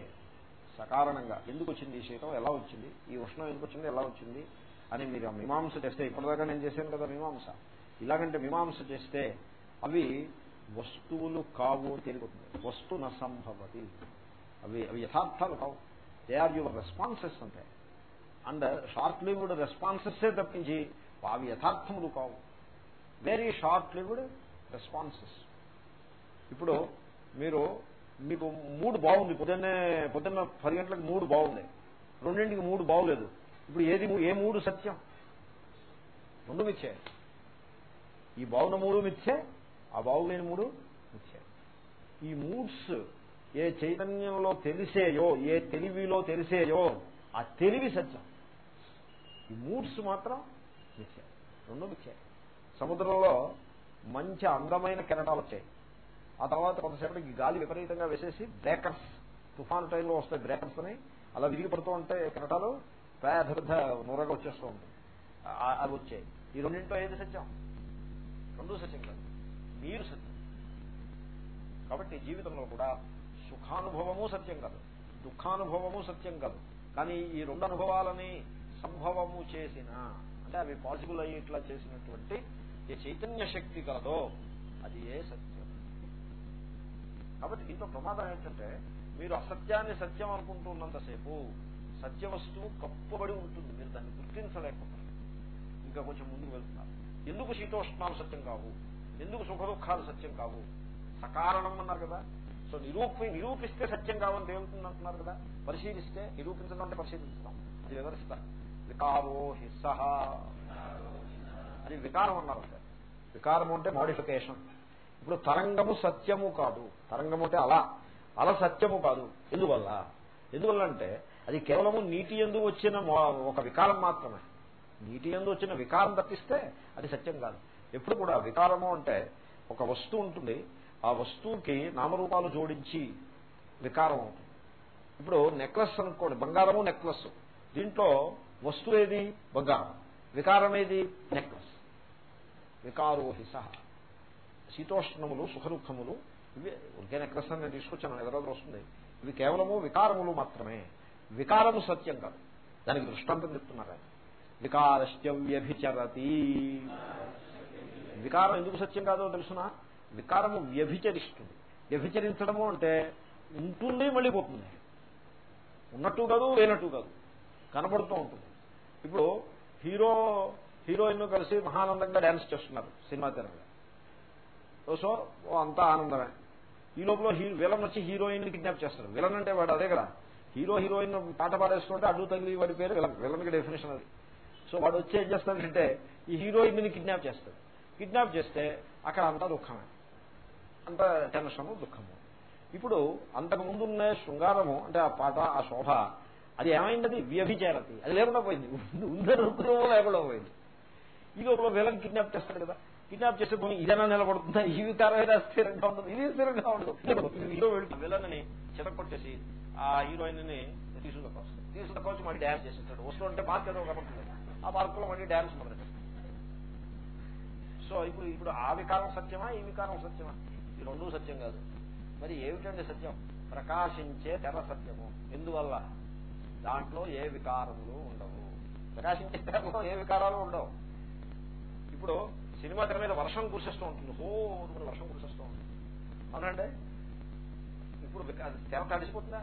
సకారణంగా ఎందుకు వచ్చింది ఈ శీతం ఎలా వచ్చింది ఈ ఉష్ణం ఎందుకు వచ్చింది ఎలా వచ్చింది అని మీరు ఆ మీమాంస చేస్తే ఇప్పటిదాకా నేను చేశాను కదా మీమాంస ఇలాగంటే మీమాంస చేస్తే అవి వస్తువులు కావు అని తెలియకుండా వస్తు నసంభవతి అవి అవి యథార్థాలు కావు. దే ఆర్ యువర్ రెస్పాన్సెస్ అంటే అండ్ షార్ట్ లివ్డ్ రెస్పాన్సెస్సే తప్పించి అవి యథార్థములు కావు. Very short lived responses. ఇప్పుడు మీరు మీకు మూడు బాగుంది పొద్దున్నే పొద్దున్న పది గంటలకు మూడు బాగుంది రెండింటికి మూడు బాగులేదు ఇప్పుడు ఏది ఏ మూడు సత్యం? రెండు మిథ్యే. ఈ బాగున్న మూడు మిథ్యే ఆ బాగులేని మూడు మిథ్యే. ఈ మూడ్స్ ఏ చైతన్యంలో తెలిసేయో ఏ తెలివిలో తెలిసేయో ఆ తెలివి సత్యం. ఈ మూడ్స్ మాత్రం మిథ్యే రెండు మిథ్యే. సముద్రంలో మంచి అందమైన కెరటాలు వచ్చాయి. ఆ తర్వాత కొంతసేపటికి గాలి విపరీతంగా వేసేసి బ్రేకర్స్ తుఫాను టైంలో వస్తాయి బ్రేకర్స్ అని అలా విరిగి పడుతూ ఉంటే కెరటాలు పెద్ద పెద్ద నూరగా వచ్చేస్తూ ఉంటుంది అవి వచ్చాయి. ఈ రెండింటిలో ఏది సత్యం? రెండూ సత్యం కాదు. మీరు సత్యం. కాబట్టి జీవితంలో కూడా సుఖానుభవము సత్యం కాదు. దుఃఖానుభవము సత్యం కాదు. కానీ ఈ రెండు అనుభవాలని సంభవము చేసిన అంటే అవి పాసిబుల్ అయ్యేట్లా చేసినటువంటి ఏ చైతన్య శక్తి కలదో అది ఏ సత్యం. కాబట్టి దీంట్లో ప్రమాదం ఏంటంటే మీరు అసత్యాన్ని సత్యం అనుకుంటున్నంతసేపు సత్య వస్తువు కప్పబడి ఉంటుంది మీరు దాన్ని గుర్తించలేకపోతారు. ఇంకా కొంచెం ముందుకు వెళ్తున్నారు. ఎందుకు శీతోష్ణాలు సత్యం కావు? ఎందుకు సుఖ దుఃఖాలు సత్యం కావు? సకారణం అన్నారు కదా. సో నిరూపి నిరూపిస్తే సత్యం కావని తేలుతుంది అంటున్నారు కదా? పరిశీలిస్తే నిరూపించడం అంటే పరిశీలిస్తాం. అది వివరిస్తారు. వికారో హిస్సహ అది వికారం అన్నారు అంటే వికారము అంటే మోడిఫికేషన్ ఇప్పుడు తరంగము సత్యము కాదు. తరంగము అంటే అలా. అలా సత్యము కాదు. ఎందువల్ల? ఎందువల్ల అంటే అది కేవలము నీటి ఎందు వచ్చిన ఒక వికారం మాత్రమే. నీటి ఎందు వచ్చిన వికారం తప్పిస్తే అది సత్యం కాదు. ఎప్పుడు కూడా వికారము అంటే ఒక వస్తువు ఉంటుంది. ఆ వస్తువుకి నామరూపాలు జోడించి వికారం అవుతుంది. ఇప్పుడు నెక్లెస్ అనుకోండి. బంగారము నెక్లెస్. దీంట్లో వస్తువు ఏది? బంగారం. వికారం ఏది? నెక్లెస్. వికారోహి సహ. శీతోష్ణములు సుఖదుఖములు ఇవి ఒకే ఎక్కడ నేను తీసుకొచ్చాను ఎదురు వస్తుంది. ఇవి కేవలము వికారములు మాత్రమే. వికారము సత్యం కాదు. దానికి దృష్టాంతం చెప్తున్నారు ఆయన. వికారశ్చ వ్యభిచరతి. వికారం ఎందుకు సత్యం కాదో తెలుసునా? వికారము వ్యభిచరిస్తుంది. వ్యభిచరించడము అంటే ఉంటుంది మళ్ళీ పోతుంది. ఉన్నట్టు కాదు లేనట్టు కాదు. కనబడుతూ ఉంటుంది. ఇప్పుడు హీరో హీరోయిన్ కలిసి మహానందంగా డ్యాన్స్ చేస్తున్నారు సినిమా తెర సో అంతా ఆనందమే. ఈ లోపల విలన్ వచ్చి హీరోయిన్ కిడ్నాప్ చేస్తారు. విలన్ అంటే వాడు అదే కదా. హీరో హీరోయిన్ పాట పాడేసుకుంటే అడ్డు తగిలి వాడి పేరు విలన్. విలన్కి డెఫినేషన్ అది. సో వాడు వచ్చి ఏం చేస్తాడంటే ఈ హీరోయిన్ కిడ్నాప్ చేస్తాడు. కిడ్నాప్ చేస్తే అక్కడ అంతా దుఃఖమే. అంత టెన్షను దుఃఖము. ఇప్పుడు అంతకు ముందున్న శృంగారము అంటే ఆ పాట ఆ శోభ అది ఏమైంది? వ్యభిచారతి. అది లేకుండా పోయింది. ఉందని లేకుండా పోయింది. ఈ లోపల విలన్ కిడ్నాప్ చేస్తాడు కదా. కిడ్నాప్ చేస్తే పోనీ ఇదైనా నిలబడుతుందా? ఈ వికారమైనా స్థిరంగా ఉంటుంది ఇది స్థిరంగా ఉండదు. హీరో వెళ్ళి విలన్ని చెదకొట్టేసి ఆ హీరోయిన్ని తీసుకుందకొస్తాడు తీసుకుందకొచ్చి మళ్ళీ డ్యాన్స్ చేసేస్తాడు. వస్తుంటే పార్క్ ఏదో కనపడుతుంది ఆ పార్క్లో మళ్ళీ డ్యాన్స్ మొదలు సో ఇప్పుడు ఇప్పుడు ఆ వికారం సత్యమా? ఈ వికారం సత్యమా? ఈ రెండూ సత్యం కాదు. మరి ఏమిటండి సత్యం? ప్రకాశించే తెర సత్యము. ఎందువల్ల? దాంట్లో ఏ వికారములు ఉండవు. ప్రకాశించే తెరలో ఏ వికారాలు ఉండవు. ఇప్పుడు సినిమా తెర మీద వర్షం కురిసేస్తూ ఉంటుంది. హో వర్షం కురిసేస్తూ ఉంటుంది. అవునండి? ఇప్పుడు తెర తడిసిపోతుందా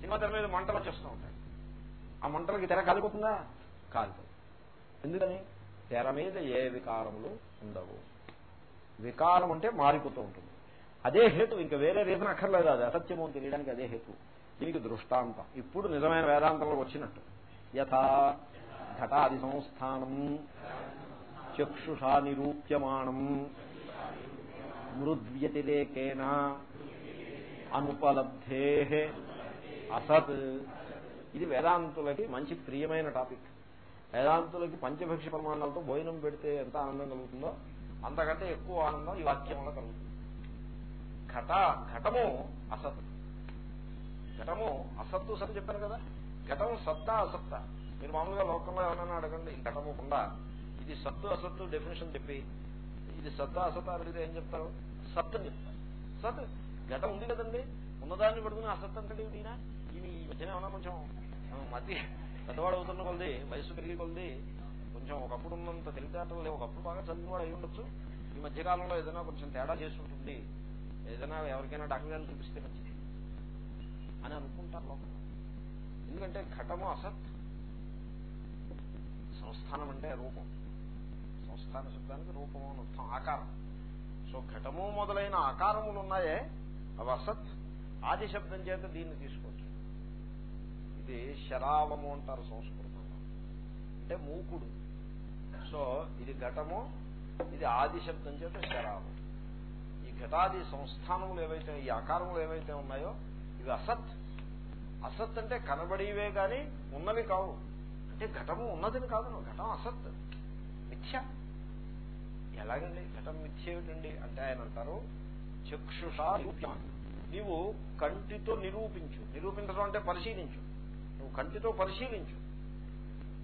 సినిమా తెర మీద మంటలు వచ్చేస్తూ ఉంటాయి. ఆ మంటలకి తెర కాలిపోతుందా కాలిపోతుంది ఎందుకని? తెర మీద ఏ వికారములు ఉండవు. వికారం అంటే మారిపోతూ ఉంటుంది. అదే హేతు ఇంకా వేరే రీజన్ అక్కర్లేదు. అది అసత్యము తెలియడానికి అదే హేతు. దీనికి దృష్టాంతం. ఇప్పుడు నిజమైన వేదాంతంలో వచ్చినట్టు. యథా ఘటాది సంస్థానం చక్షుషా నిరూప్యమాణం మృద్వ్యతిరేకేన అనుపలబ్ధే అసత్. ఇది వేదాంతులకి మంచి ప్రియమైన టాపిక్. వేదాంతులకి పంచభక్ష ప్రమాణాలతో భోజనం పెడితే ఎంత ఆనందం కలుగుతుందో అంతకంటే ఎక్కువ ఆనందం ఈ వాక్యంలో కలుగుతుంది. ఘట ఘటము అసత్. ఘటము అసత్తు సత్తు చెప్పాను కదా? ఘటం సత్తా అసత్తా. మీరు మామూలుగా లోకంలో ఎవరైనా అడగండి ఘటము కుండా. ఇది సత్తు అసత్తు డెఫినేషన్ చెప్పి ఇది సత్తా అసత్తా అడిగితే ఏం చెప్తారు? సత్తు అని చెప్తారు. సత్ ఘటం ఉంది కదండి. ఉన్నదాన్ని పడుకుని అసత్ అంటే ఈయన? ఈ మధ్యన ఏమన్నా కొంచెం మతి పెద్దవాడు అవుతున్న కొలది వయసు పెరిగి కొలది కొంచెం ఒకప్పుడు ఉన్నంత తెలివితేటలు లేవు. ఒకప్పుడు బాగా చదివినవాడు అయి ఉండొచ్చు. ఈ మధ్యకాలంలో ఏదైనా కొంచెం తేడా చేస్తుంటుంది ఏదైనా ఎవరికైనా డాక్టర్ గారిని చూపిస్తే మంచిది అని అనుకుంటారు లోపల. ఎందుకంటే ఘటము అసత్. సంస్థానం అంటే రూపం. సంస్థాన శబ్దానికి రూపము అని అర్థం. ఆకారం. సో ఘటము మొదలైన ఆకారములు ఉన్నాయే అవి అసత్. ఆది శబ్దం చేత దీన్ని తీసుకోవచ్చు. ఇది శరావము అంటారు సంస్కృతంలో. అంటే మూకుడు. సో ఇది ఘటము ఇది ఆది శబ్దం చేత శరావం ఈ ఘటాది సంస్థానములు ఏవైతే ఈ ఆకారములు ఏవైతే ఉన్నాయో ఇవి అసత్. అసత్ అంటే కనబడివే గాని ఉన్నవి కావు. అంటే ఘటము ఉన్నదని కాదు ఘటం అసత్. మిథ్య. ఎలాగండి? ఘటం మిథ్యేమిటండి అంటే ఆయన అంటారు చక్షుషా నీవు కంటితో నిరూపించు. నిరూపించడం అంటే పరిశీలించు. నువ్వు కంటితో పరిశీలించు.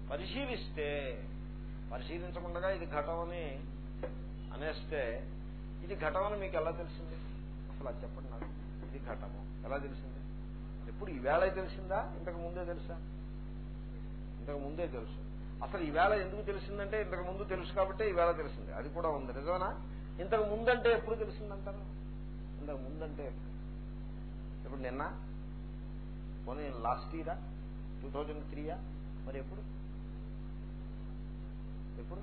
పరిశీలిస్తే పరిశీలించకుండా ఇది ఘటమని అనేస్తే ఇది ఘటం అని మీకు ఎలా తెలిసింది? అసలు అది చెప్పండి నాకు. ఇది ఘటము. ఎలా తెలిసింది? ఎప్పుడు ఈవేళ తెలిసిందా? ఇంతకు ముందే తెలుసా? ఇంతకు ముందే తెలుసు. అసలు ఈవేళ ఎందుకు తెలిసిందంటే ఇంతకు ముందు తెలుసు కాబట్టి ఈవేళ తెలిసింది. అది కూడా ఉంది. నిజమేనా? ఇంతకు ముందంటే ఎప్పుడు తెలిసిందంటారు? ఇంతకు ముందంటే ఇప్పుడు నిన్న? పోనీ లాస్ట్ ఇయరా? టూ థౌజండ్ త్రీయా? మరి ఎప్పుడు? ఎప్పుడు?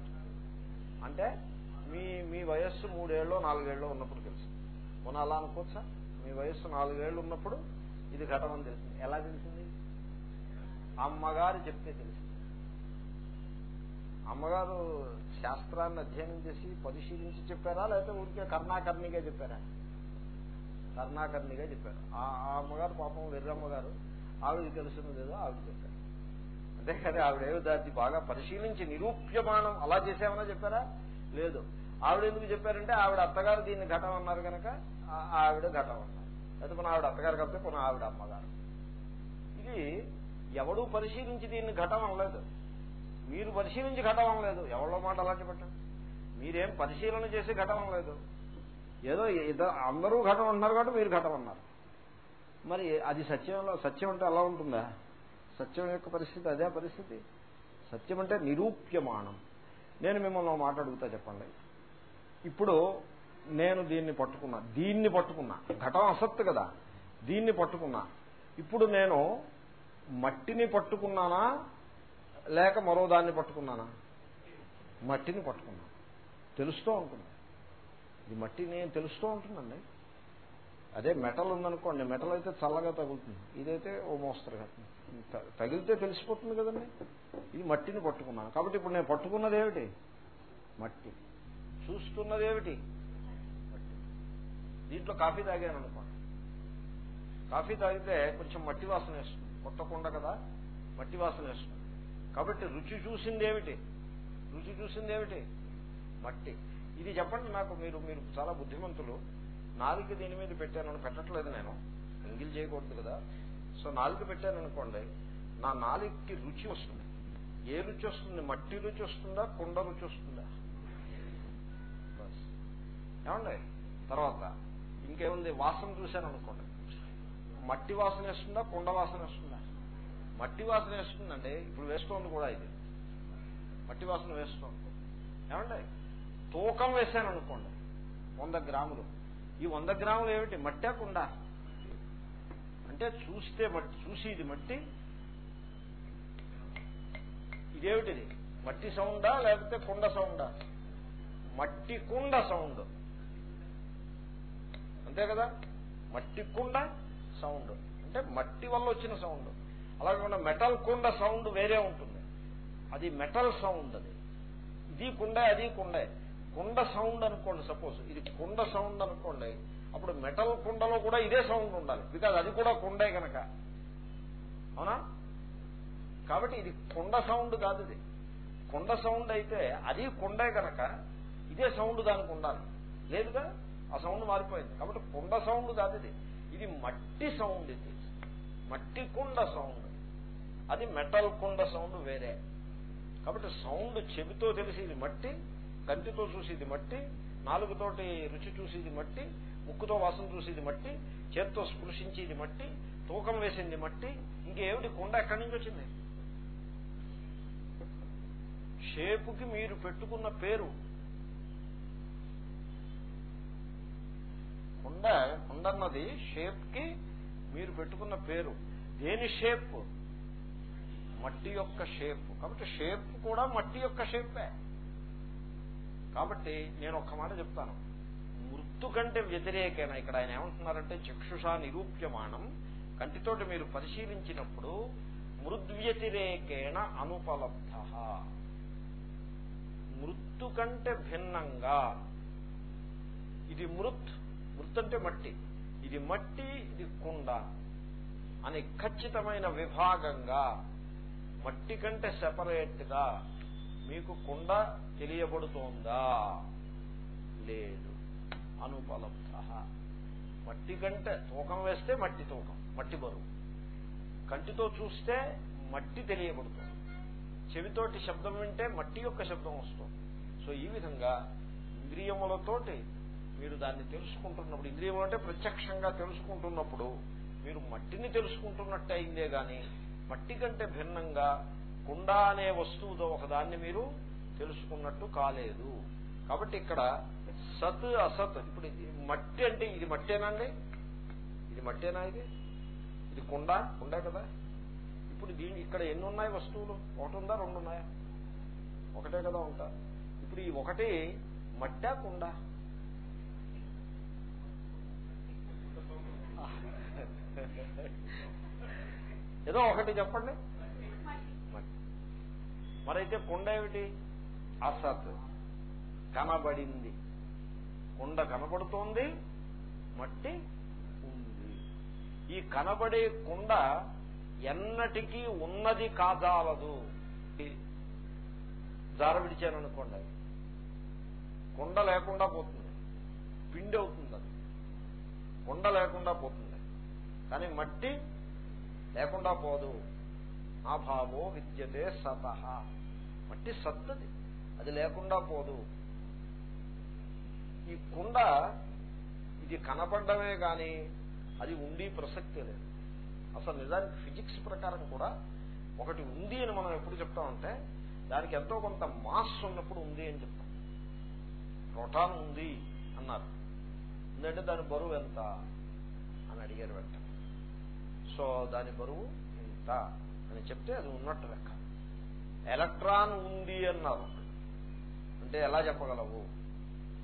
అంటే మీ మీ వయస్సు మూడేళ్ళు నాలుగేళ్ళు ఉన్నప్పుడు తెలుసు. పోనీ అలా అనుకోవచ్చా? మీ వయస్సు నాలుగేళ్ళు ఉన్నప్పుడు ఇది ఘటన తెలిసింది. ఎలా తెలిసింది? అమ్మగారు చెప్తే తెలిసింది అమ్మగారు శాస్త్రాన్ని అధ్యయనం చేసి పరిశీలించి చెప్పారా? లేకపోతే ఊరికే కర్ణాకర్ణిగా చెప్పారా? కర్ణాకర్ణిగా చెప్పారు. ఆ అమ్మగారు పాపం వెర్రమ్మగారు ఆవిడకి తెలుసున్నది ఏదో ఆవిడ చెప్పారు. అంతేకాని ఆవిడ ఏదో దాన్ని బాగా పరిశీలించి నిరూప్యమానం అలా చేసామన్నా చెప్పారా? లేదు. ఆవిడ ఎందుకు చెప్పారంటే ఆవిడ అత్తగారు దీన్ని ఘటం అన్నారు కనుక ఆవిడ ఘటం అన్నారు. అయితే మన ఆవిడ అత్తగారు కాబట్టి పునః ఆవిడ అమ్మగారు. ఇది ఎవడూ పరిశీలించి దీన్ని ఘటం అనలేదు. మీరు పరిశీలించి ఘటం లేదు. ఎవరో మాట అలాంటి పెట్టండి. మీరేం పరిశీలన చేసి ఘటం లేదు. ఏదో ఇద్దరు అందరూ ఘటం అంటున్నారు కాబట్టి మీరు ఘటం అన్నారు. మరి అది సత్యంలో సత్యం అంటే అలా ఉంటుందా? సత్యం యొక్క పరిస్థితి అదే పరిస్థితి? సత్యం అంటే నిరూప్యమానం. నేను మిమ్మల్ని మాట్లాడుగుతా చెప్పండి. ఇప్పుడు నేను దీన్ని పట్టుకున్నా దీన్ని పట్టుకున్నా. ఘటం అసత్తు కదా. దీన్ని పట్టుకున్నా. ఇప్పుడు నేను మట్టిని పట్టుకున్నానా? లేక మరో దాన్ని పట్టుకున్నానా? మట్టిని పట్టుకున్నా తెలుస్తూ ఉంటుంది. ఇది మట్టి నేను తెలుస్తూ ఉంటుందండి. అదే మెటల్ ఉందనుకోండి మెటల్ అయితే చల్లగా తగులుతుంది. ఇదైతే ఓ మోస్తరుగా తగిలితే తెలిసిపోతుంది కదండి. ఇది మట్టిని పట్టుకున్నాను. కాబట్టి ఇప్పుడు నేను పట్టుకున్నది ఏమిటి? మట్టి. చూస్తున్నది ఏమిటి? మట్టి దీంట్లో కాఫీ తాగాను అనుకోండి. కాఫీ తాగితే కొంచెం మట్టి వాసన వేస్తుంది. కొట్టకుండా కదా మట్టి వాసన వేస్తుంది. కాబట్టి రుచి చూసిందేమిటి? రుచి చూసిందేమిటి? మట్టి. ఇది చెప్పండి నాకు మీరు మీరు చాలా బుద్ధిమంతులు. నాలుగు దీని మీద పెట్టాను పెట్టట్లేదు నేను. ఎంగిల్ చేయకూడదు కదా. సో నాలుగు పెట్టాను అనుకోండి నా నాలుగుకి రుచి వస్తుంది. ఏ రుచి వస్తుంది? మట్టి రుచి వస్తుందా? కుండ రుచి వస్తుందా? బస్. ఏమండి? తర్వాత ఇంకేముంది? వాసన చూశాను అనుకోండి. మట్టి వాసన వేస్తుందా? కుండ వాసన వేస్తుందా? మట్టి వాసన వేస్తుందండి. ఇప్పుడు వేస్తోంది కూడా ఇది. మట్టి వాసన వేస్తోంది ఏమండి? తూకం వేశాను అనుకోండి. వంద గ్రాములు. ఈ వంద గ్రాములు ఏమిటి? మట్టా కుండా. అంటే చూస్తే మట్టి చూసి ఇది మట్టి. ఇదేమిటిది? మట్టి సౌండా లేకపోతే కుండ సౌండా? మట్టి కుండ సౌండ్. అంతే కదా? మట్టి కుండ సౌండ్. అంటే మట్టి వల్ల వచ్చిన సౌండ్. అలాగే మెటల్ కుండ సౌండ్ వేరే ఉంటుంది. అది మెటల్ సౌండ్ అది. ఇది కుండే అది కుండే. కుండ సౌండ్ అనుకోండి సపోజ్. ఇది కుండ సౌండ్ అనుకోండి అప్పుడు మెటల్ కుండలో కూడా ఇదే సౌండ్ ఉండాలి. బికాజ్ అది కూడా కుండే కనుక అవునా? కాబట్టి ఇది కుండ సౌండ్ కాదు ఇది. కుండ సౌండ్ అయితే అది కుండే కనుక ఇదే సౌండ్ దానికి ఉండాలి. లేదుగా? ఆ సౌండ్ మారిపోయింది. కాబట్టి కుండ సౌండ్ కాదు ఇది. ఇది మట్టి సౌండ్ ఇది. మట్టి కుండ సౌండ్. అది మెటల్ కుండ సౌండ్ వేరే. కాబట్టి సౌండ్ చెవితో తెలిసేది మట్టి కంటితో చూసేది మట్టి నాలుగుతోటి రుచి చూసేది మట్టి ముక్కుతో వాసన చూసేది మట్టి చేత్తో స్పృశించేది మట్టి తూకం వేసింది మట్టి ఇంకేమిటి? కుండ ఎక్కడి నుంచి వచ్చింది? షేపుకి మీరు పెట్టుకున్న పేరు. కుండ కుండన్నది షేప్కి మీరు పెట్టుకున్న పేరు. దేని షేప్ మట్టి యొక్క షేప్ కాబట్టి షేప్ కూడా మట్టి యొక్క షేపే కాబట్టి నేను ఒక్క మాట చెప్తాను. మృత్తు కంటే వ్యతిరేకైన ఇక్కడ ఆయన ఏమంటున్నారంటే చక్షుషా నిరూప్యమానం. కంటితోటి మీరు పరిశీలించినప్పుడు మృద్వ్యతిరేకేణ అనుపలబ్ధ. మృత్తు కంటే భిన్నంగా. ఇది మృత్ మృత్ అంటే మట్టి. ఇది మట్టి ఇది కుండ అని ఖచ్చితమైన విభాగంగా మట్టి కంటే సెపరేట్గా మీకు కుండ తెలియబడుతోందా? లేదు. అనుపలబ్ధ. మట్టి కంటే తూకం వేస్తే మట్టి తూకం మట్టి బరువు. కంటితో చూస్తే మట్టి తెలియబడుతుంది. చెవితోటి శబ్దం వింటే మట్టి యొక్క శబ్దం వస్తుంది. సో ఈ విధంగా ఇంద్రియములతోటి మీరు దాన్ని తెలుసుకుంటున్నప్పుడు ఇంద్రియములు అంటే ప్రత్యక్షంగా తెలుసుకుంటున్నప్పుడు మీరు మట్టిని తెలుసుకుంటున్నట్టు అయిందే గాని మట్టి కంటే భిన్నంగా కుండ అనే వస్తువుతో ఒకదాన్ని మీరు తెలుసుకున్నట్టు కాలేదు. కాబట్టి ఇక్కడ సత్ అసత్ ఇప్పుడు మట్టి అంటే ఇది మట్టేనండి ఇది మట్టేనా ఇది? ఇది కుండ కుండే కదా? ఇప్పుడు దీని ఇక్కడ ఎన్ని ఉన్నాయి వస్తువులు? ఒకటి ఉందా? రెండు ఉన్నాయా? ఒకటే కదా ఉంటా. ఇప్పుడు ఈ ఒకటి మట్టా కుండ? (laughs) ఏదో ఒకటి చెప్పండి. మరైతే కుండ ఏమిటి? అసత్. కనబడింది. కుండ కనబడుతోంది మట్టి ఉంది. ఈ కనబడే కుండ ఎన్నటికీ ఉన్నది కాదాలదు జార విడిచాననుకోండి కుండ లేకుండా పోతుంది. పిండి అవుతుంది అది. కుండ లేకుండా పోతుంది. కానీ మట్టి లేకుండా పోదు. అభావో విద్యతే సత. మట్టి సత్తది. అది లేకుండా పోదు. ఈ కుండ ఇది కనపడమే గాని అది ఉండి ప్రసక్తి లేదు. అసలు నిజానికి ఫిజిక్స్ ప్రకారం కూడా ఒకటి ఉంది అని మనం ఎప్పుడు చెప్తామంటే దానికి ఎంతో కొంత మాస్ ఉన్నప్పుడు ఉంది అని చెప్తాం. ప్రోటాన్ ఉంది అన్నారు. ఉందంటే దాని బరువు ఎంత? అని అడిగారు వెంట. సో దాని బరువు ఎంత? అని చెప్తే అది ఉన్నట్టు లెక్క. ఎలక్ట్రాన్ ఉంది అన్నారు. అంటే ఎలా చెప్పగలవు?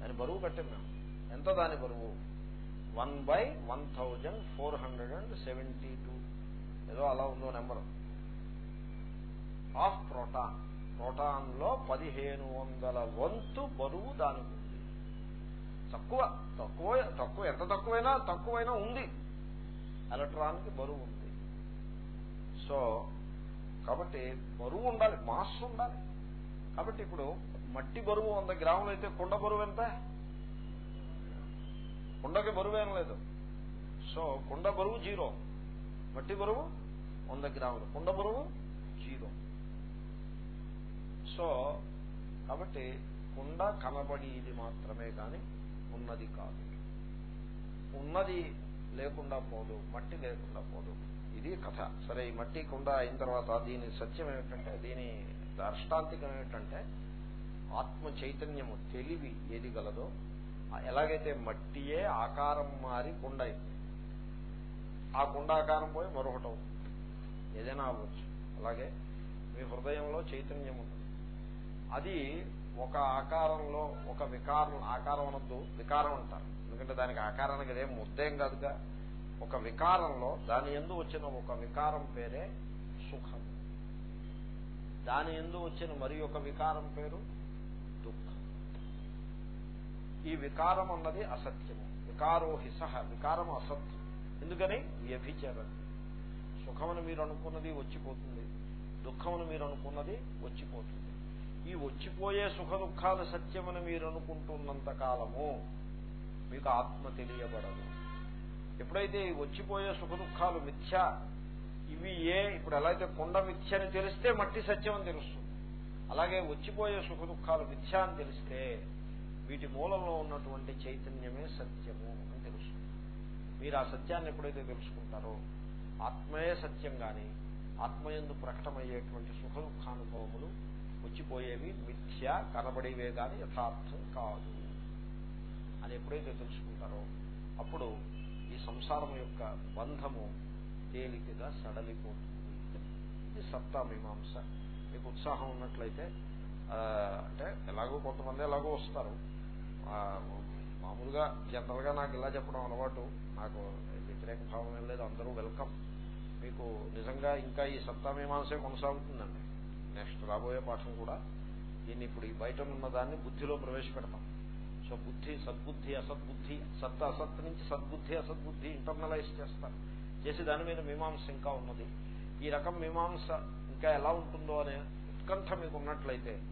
దాని బరువు కట్టాం మేము. ఎంత దాని బరువు? One by one thousand four hundred and seventy two. ఏదో అలా ఉందో నెంబర్. Of proton. ప్రోటాన్లో పదిహేను వందల వంతు బరువు దానికి. తక్కువ తక్కువ తక్కువ ఎంత తక్కువైనా తక్కువైనా ఉంది. ఎలక్ట్రాన్కి బరువు ఉంది. సో కాబట్టి బరువు ఉండాలి మాస్ ఉండాలి. కాబట్టి ఇప్పుడు మట్టి బరువు వంద గ్రాములు అయితే కుండ బరువు ఎంత? కుండకి బరువు ఏం లేదు. సో కుండ బరువు జీరో. మట్టి బరువు వంద గ్రాములు. కుండ బరువు జీరో. సో కాబట్టి కుండ కనబడేది మాత్రమే కానీ ఉన్నది కాదు. ఉన్నది లేకుండా పోదు మట్టి లేకుండా పోదు. ఇది కథ. సరే ఈ మట్టి కుండ అయిన తర్వాత దీని సత్యం ఏమిటంటే దీని దర్ష్టాంతికం ఏమిటంటే ఆత్మ చైతన్యము తెలివి ఏది గలదో ఎలాగైతే మట్టియే ఆకారం మారి కుండ అయింది ఆ కుండ ఆకారం పోయి మరొకటి అవుతుంది. ఏదైనా అవ్వచ్చు. అలాగే మీ హృదయంలో చైతన్యం ఉంటుంది. అది ఒక ఆకారంలో ఒక వికారం ఆకారం అనొద్దు వికారం అంటారు. ఎందుకంటే దానికి ఆకారానికి అదే ముద్దేం కాదుగా. ఒక వికారంలో దాని ఎందు వచ్చిన ఒక వికారం పేరే సుఖం. దాని ఎందు వచ్చిన మరి ఒక వికారం పేరు దుఃఖం. ఈ వికారం అన్నది అసత్యము. వికారో హిసహ వికారం అసత్యం. ఎందుకని? వ్యభిచరం. సుఖమని మీరు అనుకున్నది వచ్చిపోతుంది. దుఃఖమని మీరు అనుకున్నది వచ్చిపోతుంది. ఈ వచ్చిపోయే సుఖ దుఃఖాలు సత్యమని మీరు అనుకుంటున్నంత కాలము మీకు ఆత్మ తెలియబడదు. ఎప్పుడైతే ఈ వచ్చిపోయే సుఖ దుఃఖాలు మిథ్య ఇవి ఏ ఇప్పుడు ఎలా అయితే కొండ మిథ్య అని తెలిస్తే మట్టి సత్యం అని తెలుస్తుంది. అలాగే వచ్చిపోయే సుఖ దుఃఖాలు మిథ్య అని తెలిస్తే వీటి మూలంలో ఉన్నటువంటి చైతన్యమే సత్యము అని తెలుస్తుంది. మీరు ఆ సత్యాన్ని ఎప్పుడైతే తెలుసుకుంటారో ఆత్మయే సత్యం గాని ఆత్మయందు ప్రకటమయ్యేటువంటి సుఖ దుఃఖానుభవములు ముచ్చిపోయేవి మిథ్య కనబడేవే గాని యథార్థం కాదు. అని ఎప్పుడైతే తెలుసుకుంటారో అప్పుడు ఈ సంసారం యొక్క బంధము తేలికగా సడలిపోతుంది. ఇది సత్తా మీమాంస. మీకు ఉత్సాహం ఉన్నట్లయితే అంటే ఎలాగో కొంతమంది ఎలాగో వస్తారు. మామూలుగా జనరల్గా నాకు ఇలా చెప్పడం అలవాటు. నాకు వ్యతిరేక భావం లేదు. అందరూ వెల్కమ్. మీకు నిజంగా ఇంకా ఈ సత్తామీమాంసే కొనసాగుతుందండి. నెక్స్ట్ రాబోయే పాఠం కూడా దీన్ని ఇప్పుడు ఈ బయట ఉన్న దాన్ని బుద్ధిలో ప్రవేశపెడతాం. సో బుద్ధి సద్బుద్ధి అసద్బుద్ధి సత్ అసత్ నుంచి సద్బుద్ధి అసద్బుద్ధి ఇంటర్నలైజ్ చేస్తారు. చేసి దాని మీద మీమాంస ఇంకా ఉన్నది. ఈ రకం మీమాంస ఇంకా ఎలా ఉంటుందో అనే ఉత్కంఠ మీకు ఉన్నట్లయితే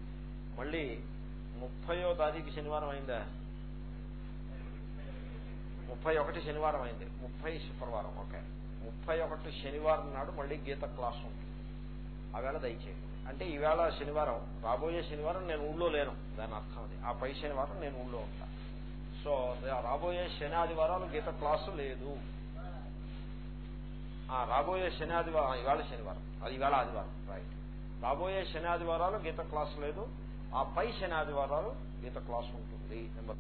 మళ్ళీ ముప్పయో తారీఖు శనివారం అయిందా? ముప్పై ఒకటి శనివారం అయింది. ముప్పై శుక్రవారం ఓకే. ముప్పై ఒకటి శనివారం నాడు మళ్ళీ గీత క్లాస్ ఉంటుంది. ఆవేళ దయచేయండి. అంటే ఈవేళ శనివారం రాబోయే శనివారం నేను ఊళ్ళో లేను దాని అర్థం అది. ఆ పై శనివారం నేను ఊళ్ళో ఉంటా. సో రాబోయే శని ఆదివారాలు గీత క్లాసు లేదు. రాబోయే శని ఆదివారం ఇవాళ శనివారం అది ఇవాళ ఆదివారం రైట్ రాబోయే శని ఆదివారాలు గీత క్లాసు లేదు ఆ పై శని ఆదివారాలు గీత క్లాసు ఉంటుంది. నెంబర్